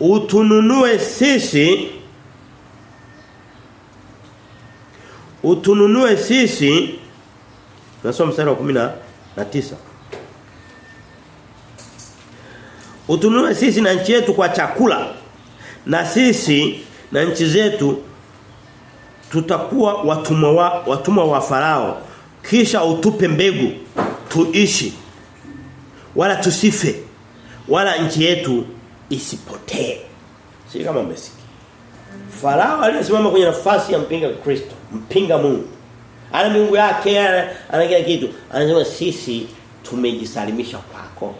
Utununue sisi utununue sisi. Nasoma mstari wa 19 utununue sisi na nchi yetu kwa chakula na sisi na nchi zetu tutakuwa watumwa wa watumwa wa farao. Kisha utupe mbegu tuishi. Wala tusife wala nchi yetu isipotee. Si kama mmesikia farao aliyesimama kwenye nafasi ya mpinga Kristo mpinga Mungu. Ana mungu yake ana kila kitu. Anasema sisi tumejisalimisha kwako.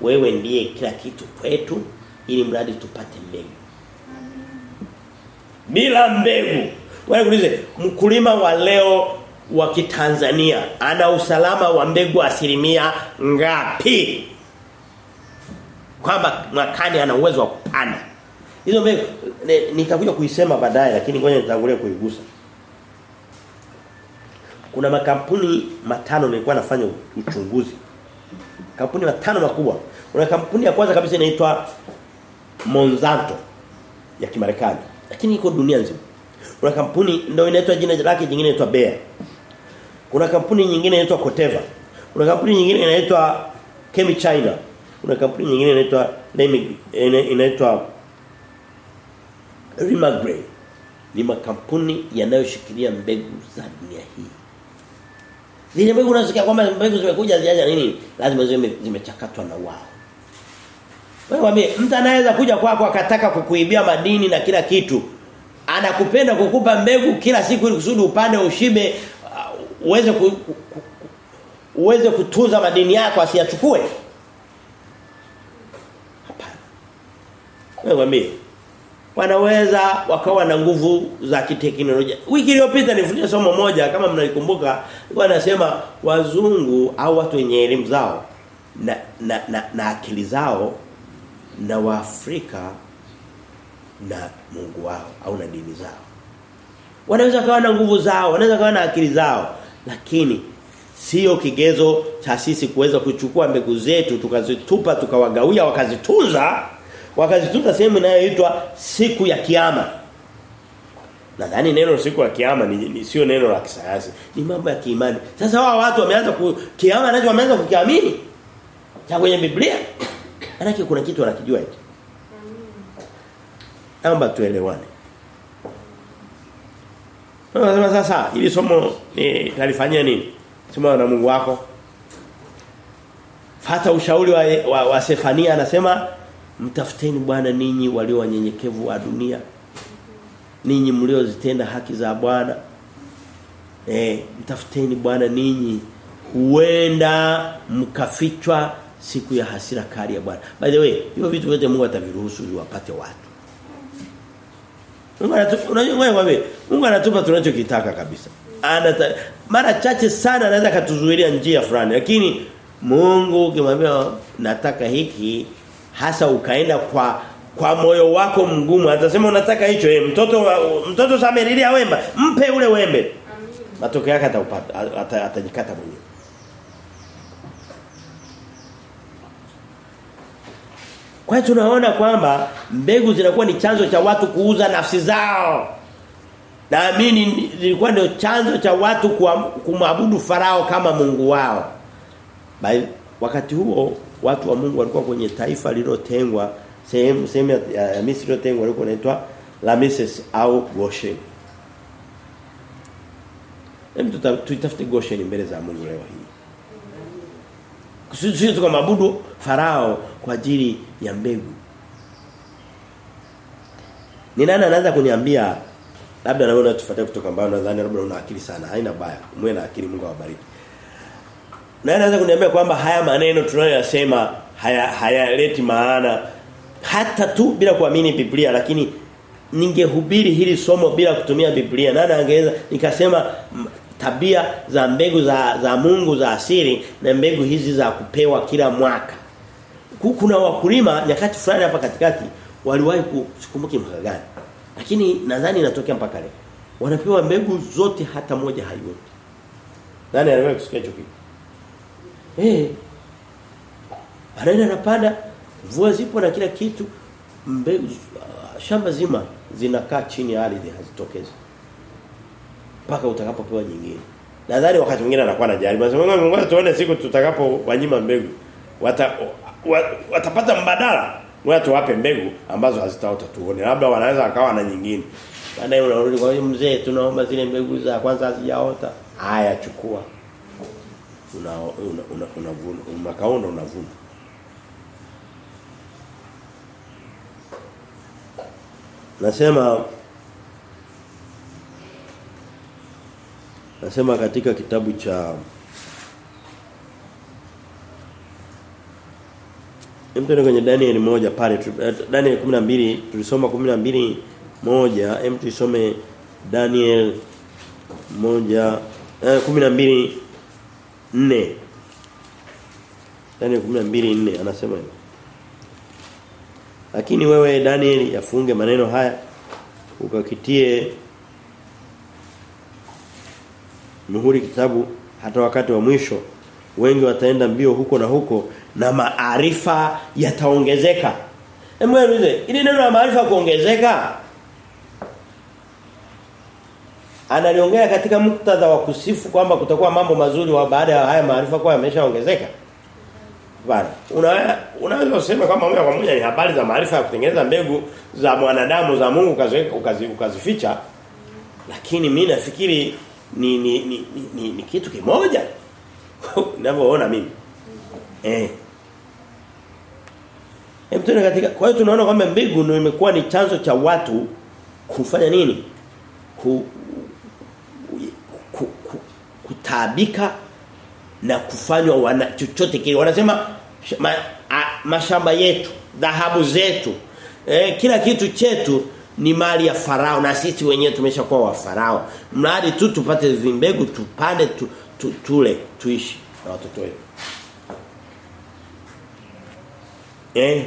Wewe ndiye kila kitu kwetu ili mradi tupate mbegu. Bila mbegu wewe kuulize mkulima wa leo wa Kitanzania ana usalama wa mbegu asilimia ngapi? Kwamba mwakani ana uwezo wa kupanda. Hizo mbegu nitakuja kuisema baadaye lakini ngoja nitangulie kuigusa. Kuna makampuni matano nilikuwa nafanya uchunguzi. Kampuni matano makubwa. Kuna kampuni ya kwanza kabisa inaitwa Monsanto ya Kimarekani. Lakini iko dunia nzima kuna kampuni ndio inaitwa jina lake jingine inaitwa Bear. kuna kampuni nyingine inaitwa Coteva. kuna kampuni nyingine inaitwa Chemi China kuna kampuni nyingine inaitwa inaitwa Rimagray ni makampuni yanayoshikilia mbegu za dunia hii Zile mbegu unasikia kwamba mbegu zimekuja ziaja nini? Lazima ziwe zimechakatwa na wao. Wewe mtu anaweza kuja kwako akataka kukuibia madini na kila kitu. Anakupenda kukupa mbegu kila siku ili kusudi upande ushibe uh, uweze ku, ku, kutunza madini yako asiyachukue. Hapana. Wewe wanaweza wakawa na nguvu za kiteknolojia. Wiki iliyopita nilifundisha somo moja kama mnalikumbuka, nilikuwa nasema wazungu au watu wenye elimu zao na, na, na, na akili zao na Waafrika na Mungu wao au na dini zao. Wanaweza kawa na nguvu zao, wanaweza kawa na akili zao, lakini sio kigezo cha sisi kuweza kuchukua mbegu zetu tukazitupa tukawagawia wakazitunza wakazitunza sehemu inayoitwa siku ya kiyama. Nadhani neno siku ya kiyama ni, ni sio neno la kisayansi, ni mambo ya kiimani. Sasa hawa watu wameanza ku kiyama nacho wameanza kukiamini. Cha kwenye Biblia. Manake kuna kitu wanakijua hicho. Naomba tuelewane. Nasema sasa ili somo ni talifanyia nini? Sema na Mungu wako. Fata ushauri wa, wa, wa Sefania anasema mtafuteni Bwana ninyi walio wanyenyekevu wa dunia. Ninyi mliozitenda haki za Bwana. Eh, mtafuteni Bwana ninyi huenda mkafichwa siku ya hasira kali ya Bwana. By the way, hivyo vitu vyote Mungu ataviruhusu viwapate watu. Mungu anatupa unajua wewe Mungu anatupa tunachokitaka kabisa. Anata, mara chache sana anaweza katuzuilia njia fulani lakini Mungu ukimwambia nataka hiki hasa ukaenda kwa kwa moyo wako mgumu atasema unataka hicho eh mtoto mtoto samelilia wemba mpe ule wembe. Matokeo yake ataupata atajikata mwenyewe Kwa hiyo tunaona kwamba mbegu zinakuwa ni chanzo cha watu kuuza nafsi zao. Naamini zilikuwa ndio chanzo cha watu kumwabudu farao kama Mungu wao. Bali wakati huo watu wa Mungu walikuwa kwenye taifa lililotengwa sehemu sehemu ya, ya, ya Misri iliyotengwa walikuwa inaitwa Ramesses au Goshen. Hem tutafute Goshen mbele za Mungu leo hii. Sisi tukamwabudu farao kwa ajili ya mbegu. Ni nani anaanza kuniambia labda nawe unatufuatia kutoka mbao nadhani labda una akili sana haina baya mwe na akili Mungu awabariki. Nani anaanza kuniambia kwamba haya maneno tunayoyasema haya hayaleti maana hata tu bila kuamini Biblia lakini ningehubiri hili somo bila kutumia Biblia nani angeweza nikasema tabia za mbegu za za Mungu za asili na mbegu hizi za kupewa kila mwaka. Kuna wakulima nyakati fulani hapa katikati waliwahi kusikumbuki mwaka gani. Lakini nadhani inatokea mpaka leo. Wanapewa mbegu zote hata moja haioti. Nani aliwahi kusikia hicho kitu? Eh. Anaenda anapanda mvua zipo na kila kitu mbegu shamba zima zinakaa chini ya ardhi hazitokezi mpaka utakapopewa nyingine. Nadhani wakati mwingine anakuwa anajaribu. Anasema tuone siku tutakapo wanyima mbegu. Wata, wat, watapata mbadala. Ngoja tuwape mbegu ambazo hazitaota tuone. Labda wanaweza akawa na nyingine. Baadaye unarudi kwa mzee tunaomba zile mbegu za kwanza hazijaota. Haya chukua. Una una una unavuna, una unavuna. Nasema Nasema katika kitabu cha Mtende kwenye Daniel moja pale. Daniel 12 tulisoma 12 moja. Hem tuisome Daniel moja eh, 12 4 Daniel 12 4 anasema hivyo Lakini wewe Daniel yafunge maneno haya ukakitie muhuri kitabu hata wakati wa mwisho wengi wataenda mbio huko na huko na maarifa yataongezeka. Hebu niulize, ili neno la maarifa kuongezeka analiongea katika muktadha wa kusifu kwamba kutakuwa mambo mazuri wa baada ya haya maarifa kwa yameshaongezeka. Bana, una unaweza kusema kama moja kwa moja ni habari za maarifa ya kutengeneza mbegu za mwanadamu za Mungu ukaziweka ukazi, ukazificha. Lakini mimi nafikiri ni ni ni, ni, ni, ni kitu kimoja. [laughs] Ninavyoona mimi. Eh. Hebu tuone katika kwa hiyo tunaona kwamba mbingu ndio imekuwa ni chanzo cha watu kufanya nini? Ku, ku, ku, kutaabika na kufanywa wana chochote kile wanasema ma, a, mashamba yetu dhahabu zetu eh, kila kitu chetu ni mali ya farao na sisi wenyewe tumeshakuwa wa farao. Mradi tu tupate vimbegu tupande tu, tu, tule tuishi na watoto wetu. Eh?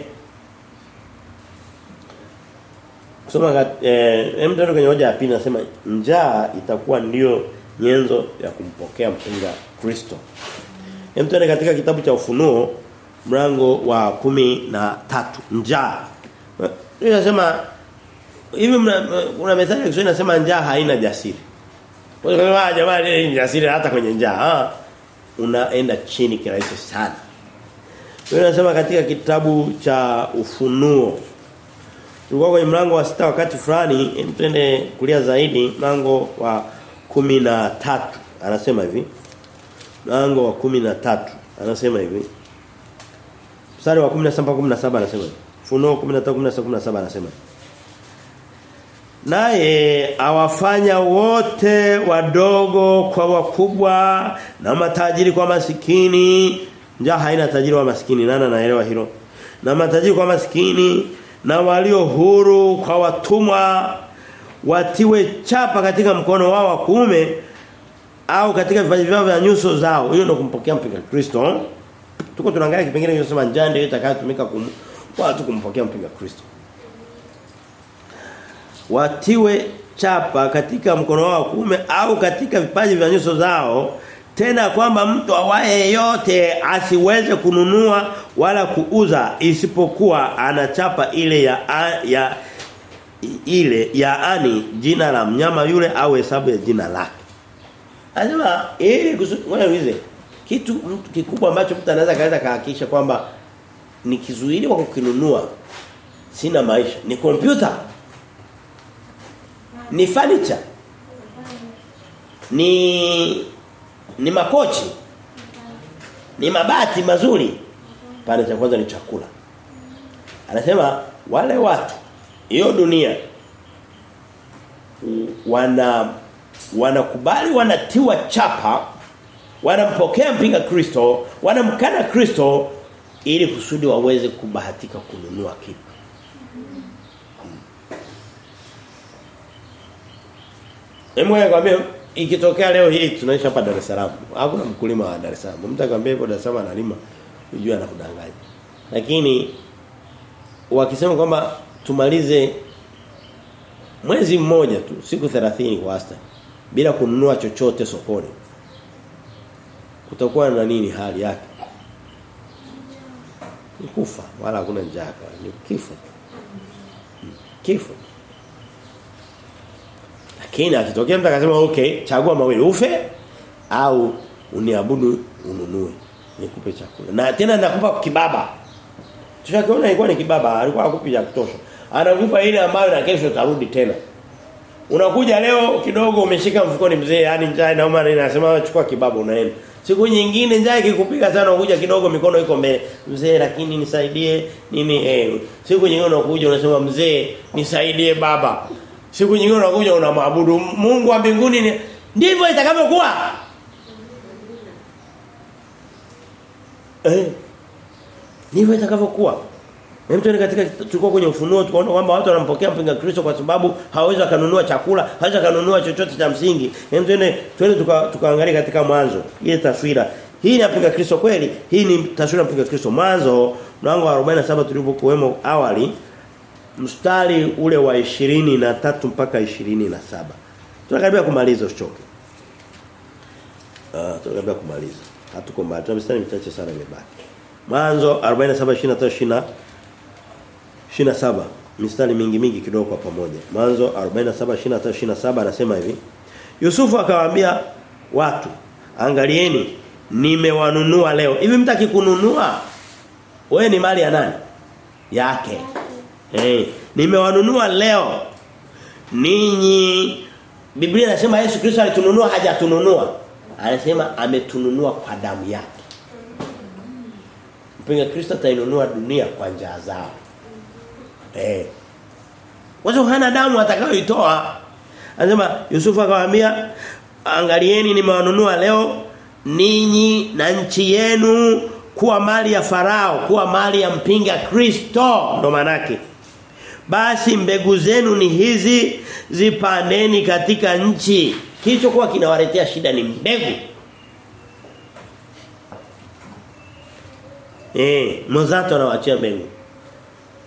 Kusoma eh mtoto kwenye hoja ya pili nasema njaa itakuwa ndio nyenzo ya kumpokea mpinga Kristo. Hem katika kitabu cha Ufunuo mlango wa kumi na tatu njaa. Ninasema hivi kuna methali ya Kiswahili inasema njaa haina jasiri. Kwa hiyo jamani ni jasiri hata kwenye njaa. Unaenda chini kirahisi sana. Wewe unasema katika kitabu cha Ufunuo Tulikuwa kwenye mlango wa sita wakati fulani twende kulia zaidi mlango wa kumi na tatu anasema hivi mlango wa kumi na tatu anasema hivi mstari wa 17 mpaka 17 anasema hivi Funuo 13 16 17 anasema Naye awafanya wote wadogo kwa wakubwa na matajiri kwa masikini. Nja haina tajiri wa masikini nani anaelewa hilo? Na matajiri kwa masikini na walio huru kwa watumwa watiwe chapa katika mkono wao wa kuume au katika vipaji vyao vya nyuso zao. Hiyo ndio kumpokea mpinga Kristo tuko tunaangalia kipengele kinachosema njaa ndio itakayotumika kum watu kumpokea mpinga Kristo watiwe chapa katika mkono wao kume au katika vipaji vya nyuso zao tena kwamba mtu awaye yote asiweze kununua wala kuuza isipokuwa ana chapa ile ya ya ile yaani jina la mnyama yule au hesabu ya jina lake. Anasema ili ngoja kitu mtu kikubwa ambacho mtu anaweza kaweza kahakikisha kwamba nikizuiliwa kizuili kukinunua sina maisha ni kompyuta ni furniture. Ni ni makochi. Ni mabati mazuri. Pale cha kwanza ni chakula. Anasema wale watu hiyo dunia wana wanakubali wanatiwa chapa wanampokea mpinga Kristo wanamkana Kristo ili kusudi waweze kubahatika kununua kitu Hebu nikwambie ikitokea leo hii tunaishi hapa Dar es Salaam. Hakuna mkulima wa Dar es Salaam. Mtu akwambia hapo Dar es Salaam analima, unajua anakudanganya. Lakini wakisema kwamba tumalize mwezi mmoja tu, siku 30 kwa hasta bila kununua chochote sokoni. Kutakuwa na nini hali yake? Ni kufa wala hakuna njaa, ni kifo. Kifo. Lakini akitokea mtu akasema okay, chagua mawili ufe au uniabudu ununue. Nikupe chakula. Na tena nakupa kibaba. Tushakiona ilikuwa ni kibaba, alikuwa akupi ya kutosha. Anakupa ile ambayo na kesho tarudi tena. Unakuja leo kidogo umeshika mfukoni mzee, yani njaa inauma na inasema chukua kibaba unaenda. Siku nyingine njaa ikikupiga sana unakuja kidogo mikono iko mbele. Mzee lakini nisaidie nini eh. Siku nyingine unakuja unasema mzee nisaidie baba. Siku nyingine unakuja unamwabudu Mungu wa mbinguni ni ndivyo itakavyokuwa. Eh. Ndivyo itakavyokuwa. Mtu ni katika tulikuwa kwenye ufunuo tukaona kwamba watu wanampokea mpinga Kristo kwa sababu hawezi kanunua chakula, hawezi kanunua chochote cha msingi. Hem twende twende tukaangalia tuka katika mwanzo ile taswira. Hii ni mpinga Kristo kweli? Hii ni taswira mpinga Kristo. Mwanzo mlango wa 47 tulipokuwemo awali mstari ule wa ishirini na tatu mpaka ishirini na saba Tunakaribia kumaliza usichoke. Ah, tunakaribia kumaliza. Hatuko mbali. Tuna mstari michache sana imebaki. Mwanzo 47 23 27 mistari mingi mingi kidogo kwa pamoja. Mwanzo 47 23 27 anasema hivi. Yusufu akawaambia watu, angalieni nimewanunua leo. Hivi mtaki kununua? Wewe ni mali ya nani? Yake. Eh, nimewanunua leo. Ninyi Biblia inasema Yesu Kristo alitununua hajatununua. Anasema ametununua kwa damu yake. Mpinga Kristo atainunua dunia kwa njaa zao. Eh. Wazo hana damu atakayoitoa. Anasema Yusufu akamwambia angalieni nimewanunua leo ninyi na nchi yenu kuwa mali ya farao, kuwa mali ya mpinga Kristo ndo manake. Basi mbegu zenu ni hizi zipandeni katika nchi. Kilichokuwa kinawaletea shida ni mbegu. Eh Monsanto anawaachia mbegu.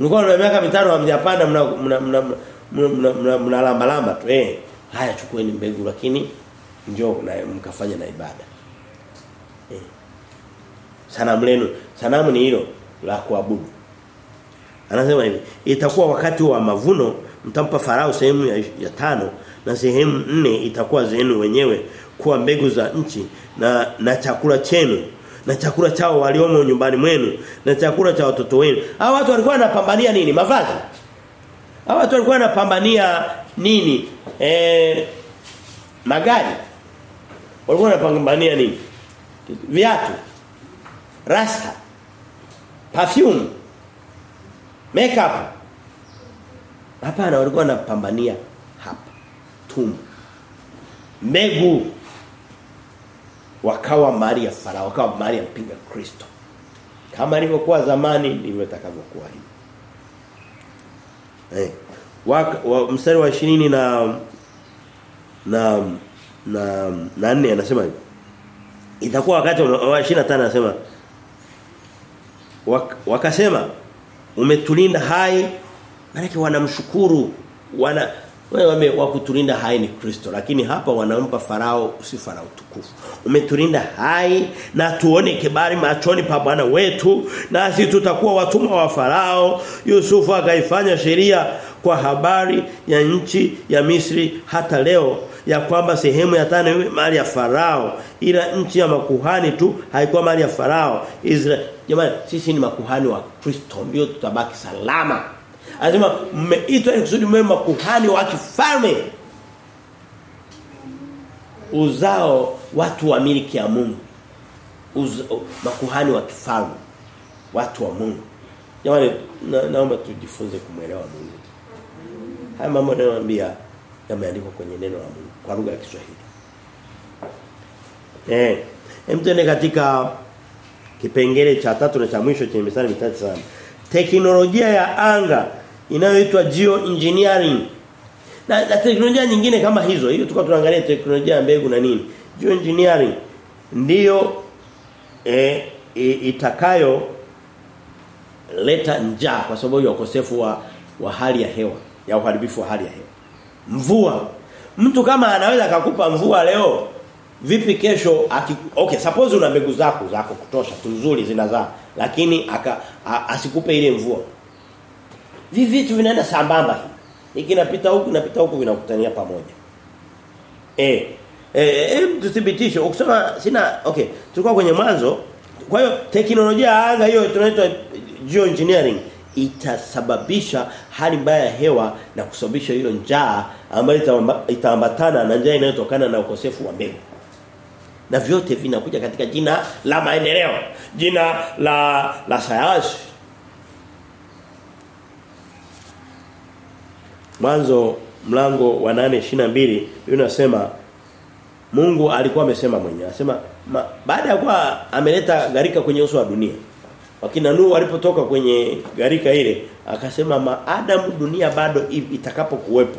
Mlikuwa na miaka mitano hamjapanda mna mna mna mna, mna, mna lamba lamba tu eh. Haya chukueni mbegu lakini njoo na mkafanya na ibada. Eh. Sanamu lenu sanamu ni hilo la kuabudu anasema hivi itakuwa wakati wa mavuno mtampa farao sehemu ya, ya tano na sehemu nne itakuwa zenu wenyewe kuwa mbegu za nchi na na chakula chenu na chakula chao waliomo nyumbani mwenu na chakula cha watoto wenu. Hao watu walikuwa wanapambania nini? Mavazi. Hao watu walikuwa wanapambania nini? Eh magari. Walikuwa wanapambania nini? Viatu. Rasta. Perfume. Makeup. Hapana walikuwa wanapambania hapa. Tumbo. Mbegu wakawa mali ya farao wakawa mali ya mpinga Kristo kama ilivyokuwa zamani ndivyo itakavyokuwa hivi eh wa, wa, mstari wa 20 na na na na nne anasema itakuwa wakati wa 25 anasema wak, wakasema umetulinda hai maana wanamshukuru wana wewe wa hai ni Kristo lakini hapa wanampa farao sifa na utukufu. Umetulinda hai na tuone kibali machoni pa Bwana wetu nasi tutakuwa watumwa wa farao. Yusufu akaifanya sheria kwa habari ya nchi ya Misri hata leo ya kwamba sehemu ya tano iwe mali ya farao ila nchi ya makuhani tu haikuwa mali ya farao. Israel jamani sisi ni makuhani wa Kristo ndio tutabaki salama. Anasema mmeitwa ili kusudi mwe makuhani wa kifalme. Uzao watu wa miliki ya Mungu. uzao, makuhani wa kifalme. Watu wa Mungu. Jamani na, naomba tujifunze kumwelewa Mungu. Haya mambo ninayowaambia yameandikwa kwenye neno la Mungu kwa lugha ya Kiswahili. Eh, hem katika kipengele cha tatu na cha mwisho chenye mistari mitatu sana. Teknolojia ya anga inayoitwa geoengineering. Na, na teknolojia nyingine kama hizo, hiyo tulikuwa tunaangalia teknolojia ya mbegu na nini. Geoengineering ndiyo e, e, itakayo leta njaa kwa sababu ya ukosefu wa wa hali ya hewa, ya uharibifu wa hali ya hewa. Mvua. Mtu kama anaweza akakupa mvua leo, vipi kesho aki, okay suppose una mbegu zako zako kutosha nzuri zinazaa lakini aka a, asikupe ile mvua Hivi vitu vinaenda sambamba hii. Hiki napita huku napita huku vinakutania pamoja. Eh eh eh tuthibitishe ukisema sina okay tulikuwa kwenye mwanzo kwa hiyo teknolojia anga hiyo tunaitwa geoengineering itasababisha hali mbaya ya hewa na kusababisha hiyo njaa ambayo itaambatana na njaa inayotokana na ukosefu wa mbegu. Na vyote vinakuja katika jina la maendeleo, jina la la sayansi, Mwanzo mlango wa 8:22 nasema Mungu alikuwa amesema mwenyewe. Anasema baada ya kuwa ameleta gharika kwenye uso wa dunia. Wakina Nuhu walipotoka kwenye garika ile akasema maadamu dunia bado itakapokuwepo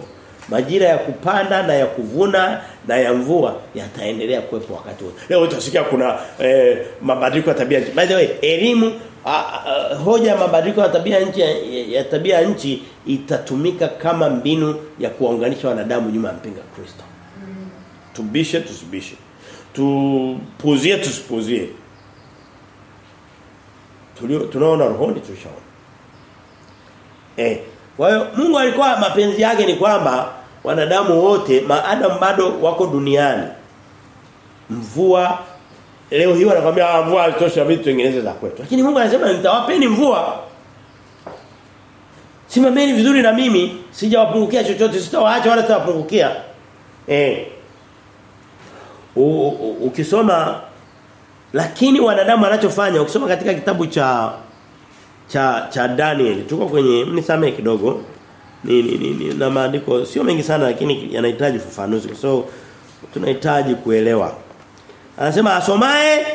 majira ya kupanda na ya kuvuna na ya mvua yataendelea kuwepo wakati wote. Leo utasikia kuna eh, mabadiliko ya tabia nchi. By the way, elimu a, a, hoja ya mabadiliko ya tabia nchi ya, ya tabia nchi itatumika kama mbinu ya kuwaunganisha wanadamu nyuma ya mpinga Kristo. Mm. Tubishe tusibishe. Tupuzie tusipuzie. Tunaona rohoni tushaona. Eh, kwa hiyo Mungu alikuwa mapenzi yake ni kwamba wanadamu wote maadamu bado wako duniani. Mvua leo hiyo anakuambia ah mvua haitosha vitu tengeneze za kwetu. Lakini Mungu anasema nitawapeni mvua. Simameni vizuri na mimi sijawapungukia chochote sitawaacha wala sitawapungukia eh ukisoma lakini wanadamu anachofanya ukisoma katika kitabu cha cha cha Daniel tuko kwenye mnisamee kidogo ni, ni, ni, ni na maandiko sio mengi sana lakini yanahitaji ufafanuzi so tunahitaji kuelewa anasema asomae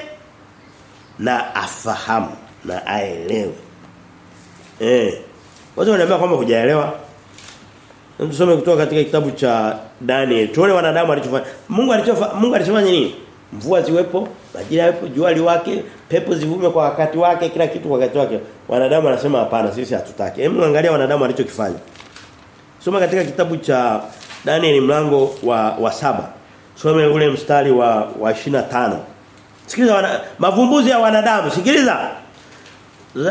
na afahamu na aelewe eh Wazo wanaambia kwamba hujaelewa. Tusome kutoka katika kitabu cha Daniel. Tuone wanadamu alichofanya. Mungu alichofanya Mungu alichofanya nini? Mvua ziwepo, majira yawepo, jua liwake, pepo zivume kwa wakati wake, kila kitu kwa wakati wake. Wanadamu wanasema hapana, sisi hatutaki. Hebu angalia wanadamu alichokifanya. Soma katika kitabu cha Daniel mlango wa wa saba Some ule mstari wa wa 25. Sikiliza wana, mavumbuzi ya wanadamu, sikiliza.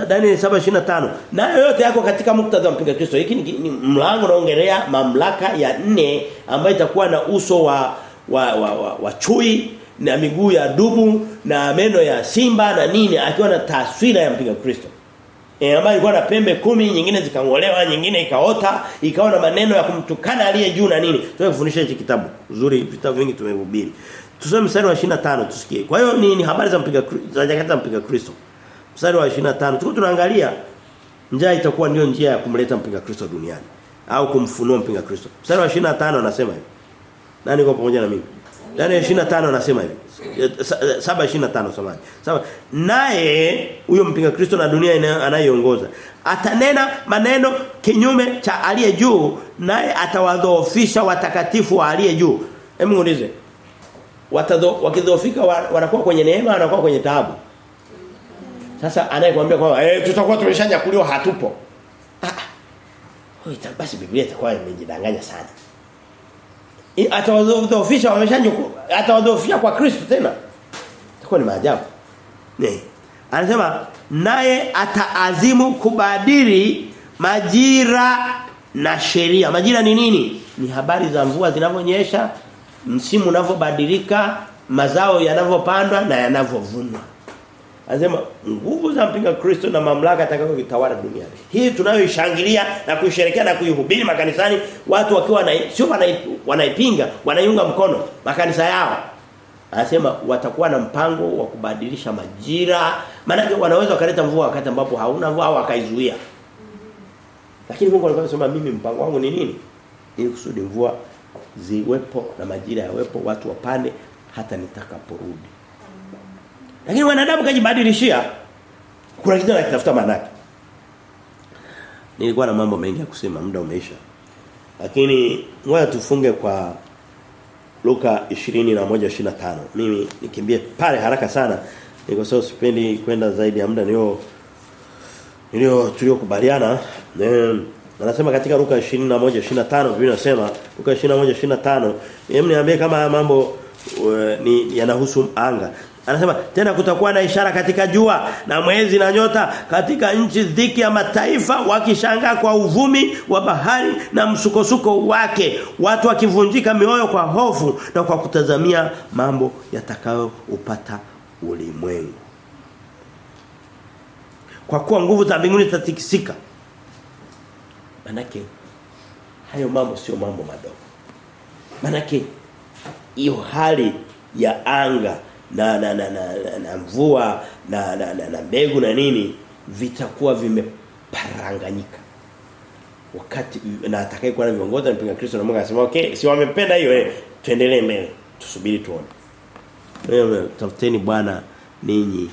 Daniel 7:25. Nayo yote yako katika muktadha wa mpinga Kristo. Hiki ni, ni mlango naongelea mamlaka ya nne ambayo itakuwa na uso wa wa, wa, wa, wa chui na miguu ya dubu na meno ya simba na nini akiwa na taswira ya mpinga Kristo. E, ambayo ilikuwa na pembe kumi nyingine zikangolewa nyingine ikaota ikawa na maneno ya kumtukana aliye juu na nini. Tuwe kufundisha hichi kitabu. Uzuri vitabu vingi tumehubiri. Tusome mstari wa 25 tusikie. Kwa hiyo ni, ni habari za mpiga za nyakati za mpiga Kristo. Mstari wa 25 tuko tunaangalia njaa itakuwa ndio njia ya kumleta mpiga Kristo duniani au kumfunua mpinga Kristo. Mstari wa 25 anasema hivi. Nani kwa pamoja na mimi Daniel 25 anasema hivi 7:25 samani. Sawa. Naye huyo mpinga Kristo na dunia anayeongoza atanena maneno kinyume cha aliye juu naye atawadhoofisha watakatifu wa aliye juu. Hebu muulize. Watadho wakidhoofika wanakuwa kwenye neema wanakuwa kwenye taabu. Sasa anayekwambia kwamba eh tutakuwa tumeshanyakuliwa hatupo. Ah. Hoi basi Biblia itakuwa imejidanganya sana atawadhoofisha wameshaje atawadhoofisha kwa Kristo tena. Itakuwa ni maajabu. Ne anasema naye ataazimu kubadili majira na sheria. Majira ni nini? Ni habari za mvua zinavyonyesha msimu unavyobadilika mazao yanavyopandwa na yanavovunwa Anasema nguvu za mpinga Kristo na mamlaka atakayotawala duniani. Hii tunayoishangilia na kuisherekea na kuihubiri makanisani watu wakiwa na sio wanaipinga, wanaiunga mkono makanisa yao. Anasema watakuwa na mpango wa kubadilisha majira. Maana wanaweza wakaleta mvua wakati ambapo hauna mvua au akaizuia. Lakini Mungu alikuwa anasema mimi mpango wangu ni nini? Ili kusudi mvua ziwepo na majira yawepo watu wapande hata nitakaporudi. Lakini wanadamu kajibadilishia kuna kitu anatafuta manake. Nilikuwa na mambo mengi ya kusema muda umeisha. Lakini ngoja tufunge kwa Luka 21:25. Mimi nikimbie pale haraka sana. Niko sawa sipendi kwenda zaidi ya muda nilio nilio tuliokubaliana. Anasema katika Luka 21:25 Biblia inasema Luka 21:25 hebu niambie kama haya mambo uh, ni yanahusu anga. Anasema tena kutakuwa na ishara katika jua na mwezi na nyota katika nchi dhiki ya mataifa wakishangaa kwa uvumi wa bahari na msukosuko wake watu wakivunjika mioyo kwa hofu na kwa kutazamia mambo yatakayo upata ulimwengu. Kwa kuwa nguvu za mbinguni zitatikisika manake hayo mambo sio mambo madogo. Manake hiyo hali ya anga na na na, na, na, na mvua na na, na, na mbegu na nini vitakuwa vimeparanganyika. Wakati na atakayekuwa na viongozi mpinga Kristo na Mungu anasema okay si wamependa hiyo eh tuendelee mbele tusubiri tuone. Wewe tafuteni bwana ninyi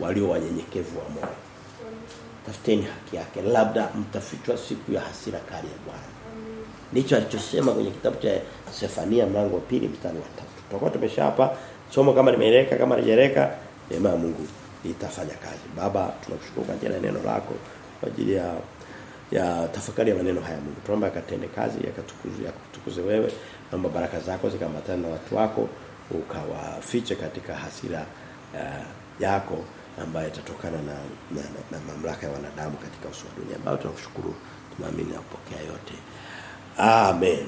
walio wanyenyekevu wa moyo. Tafuteni haki yake labda mtafichwa siku ya hasira kali ya Bwana. Ndicho alichosema kwenye kitabu cha Sefania mlango wa 2 mstari wa 3 tutakuwa tumeshapa somo kama limeeleka kama lijereka neema ya Mungu itafanya kazi baba tunakushukuru kwa ajili ya neno lako kwa ajili ya ya tafakari ya maneno haya Mungu tunaomba yakatende kazi yakatukuze yakutukuze wewe naomba baraka zako zikambatane na watu wako ukawafiche katika hasira uh, yako ambayo itatokana na, na, na, na mamlaka ya wanadamu katika uso wa dunia. Baba tunakushukuru tunaamini na kupokea yote. Amen.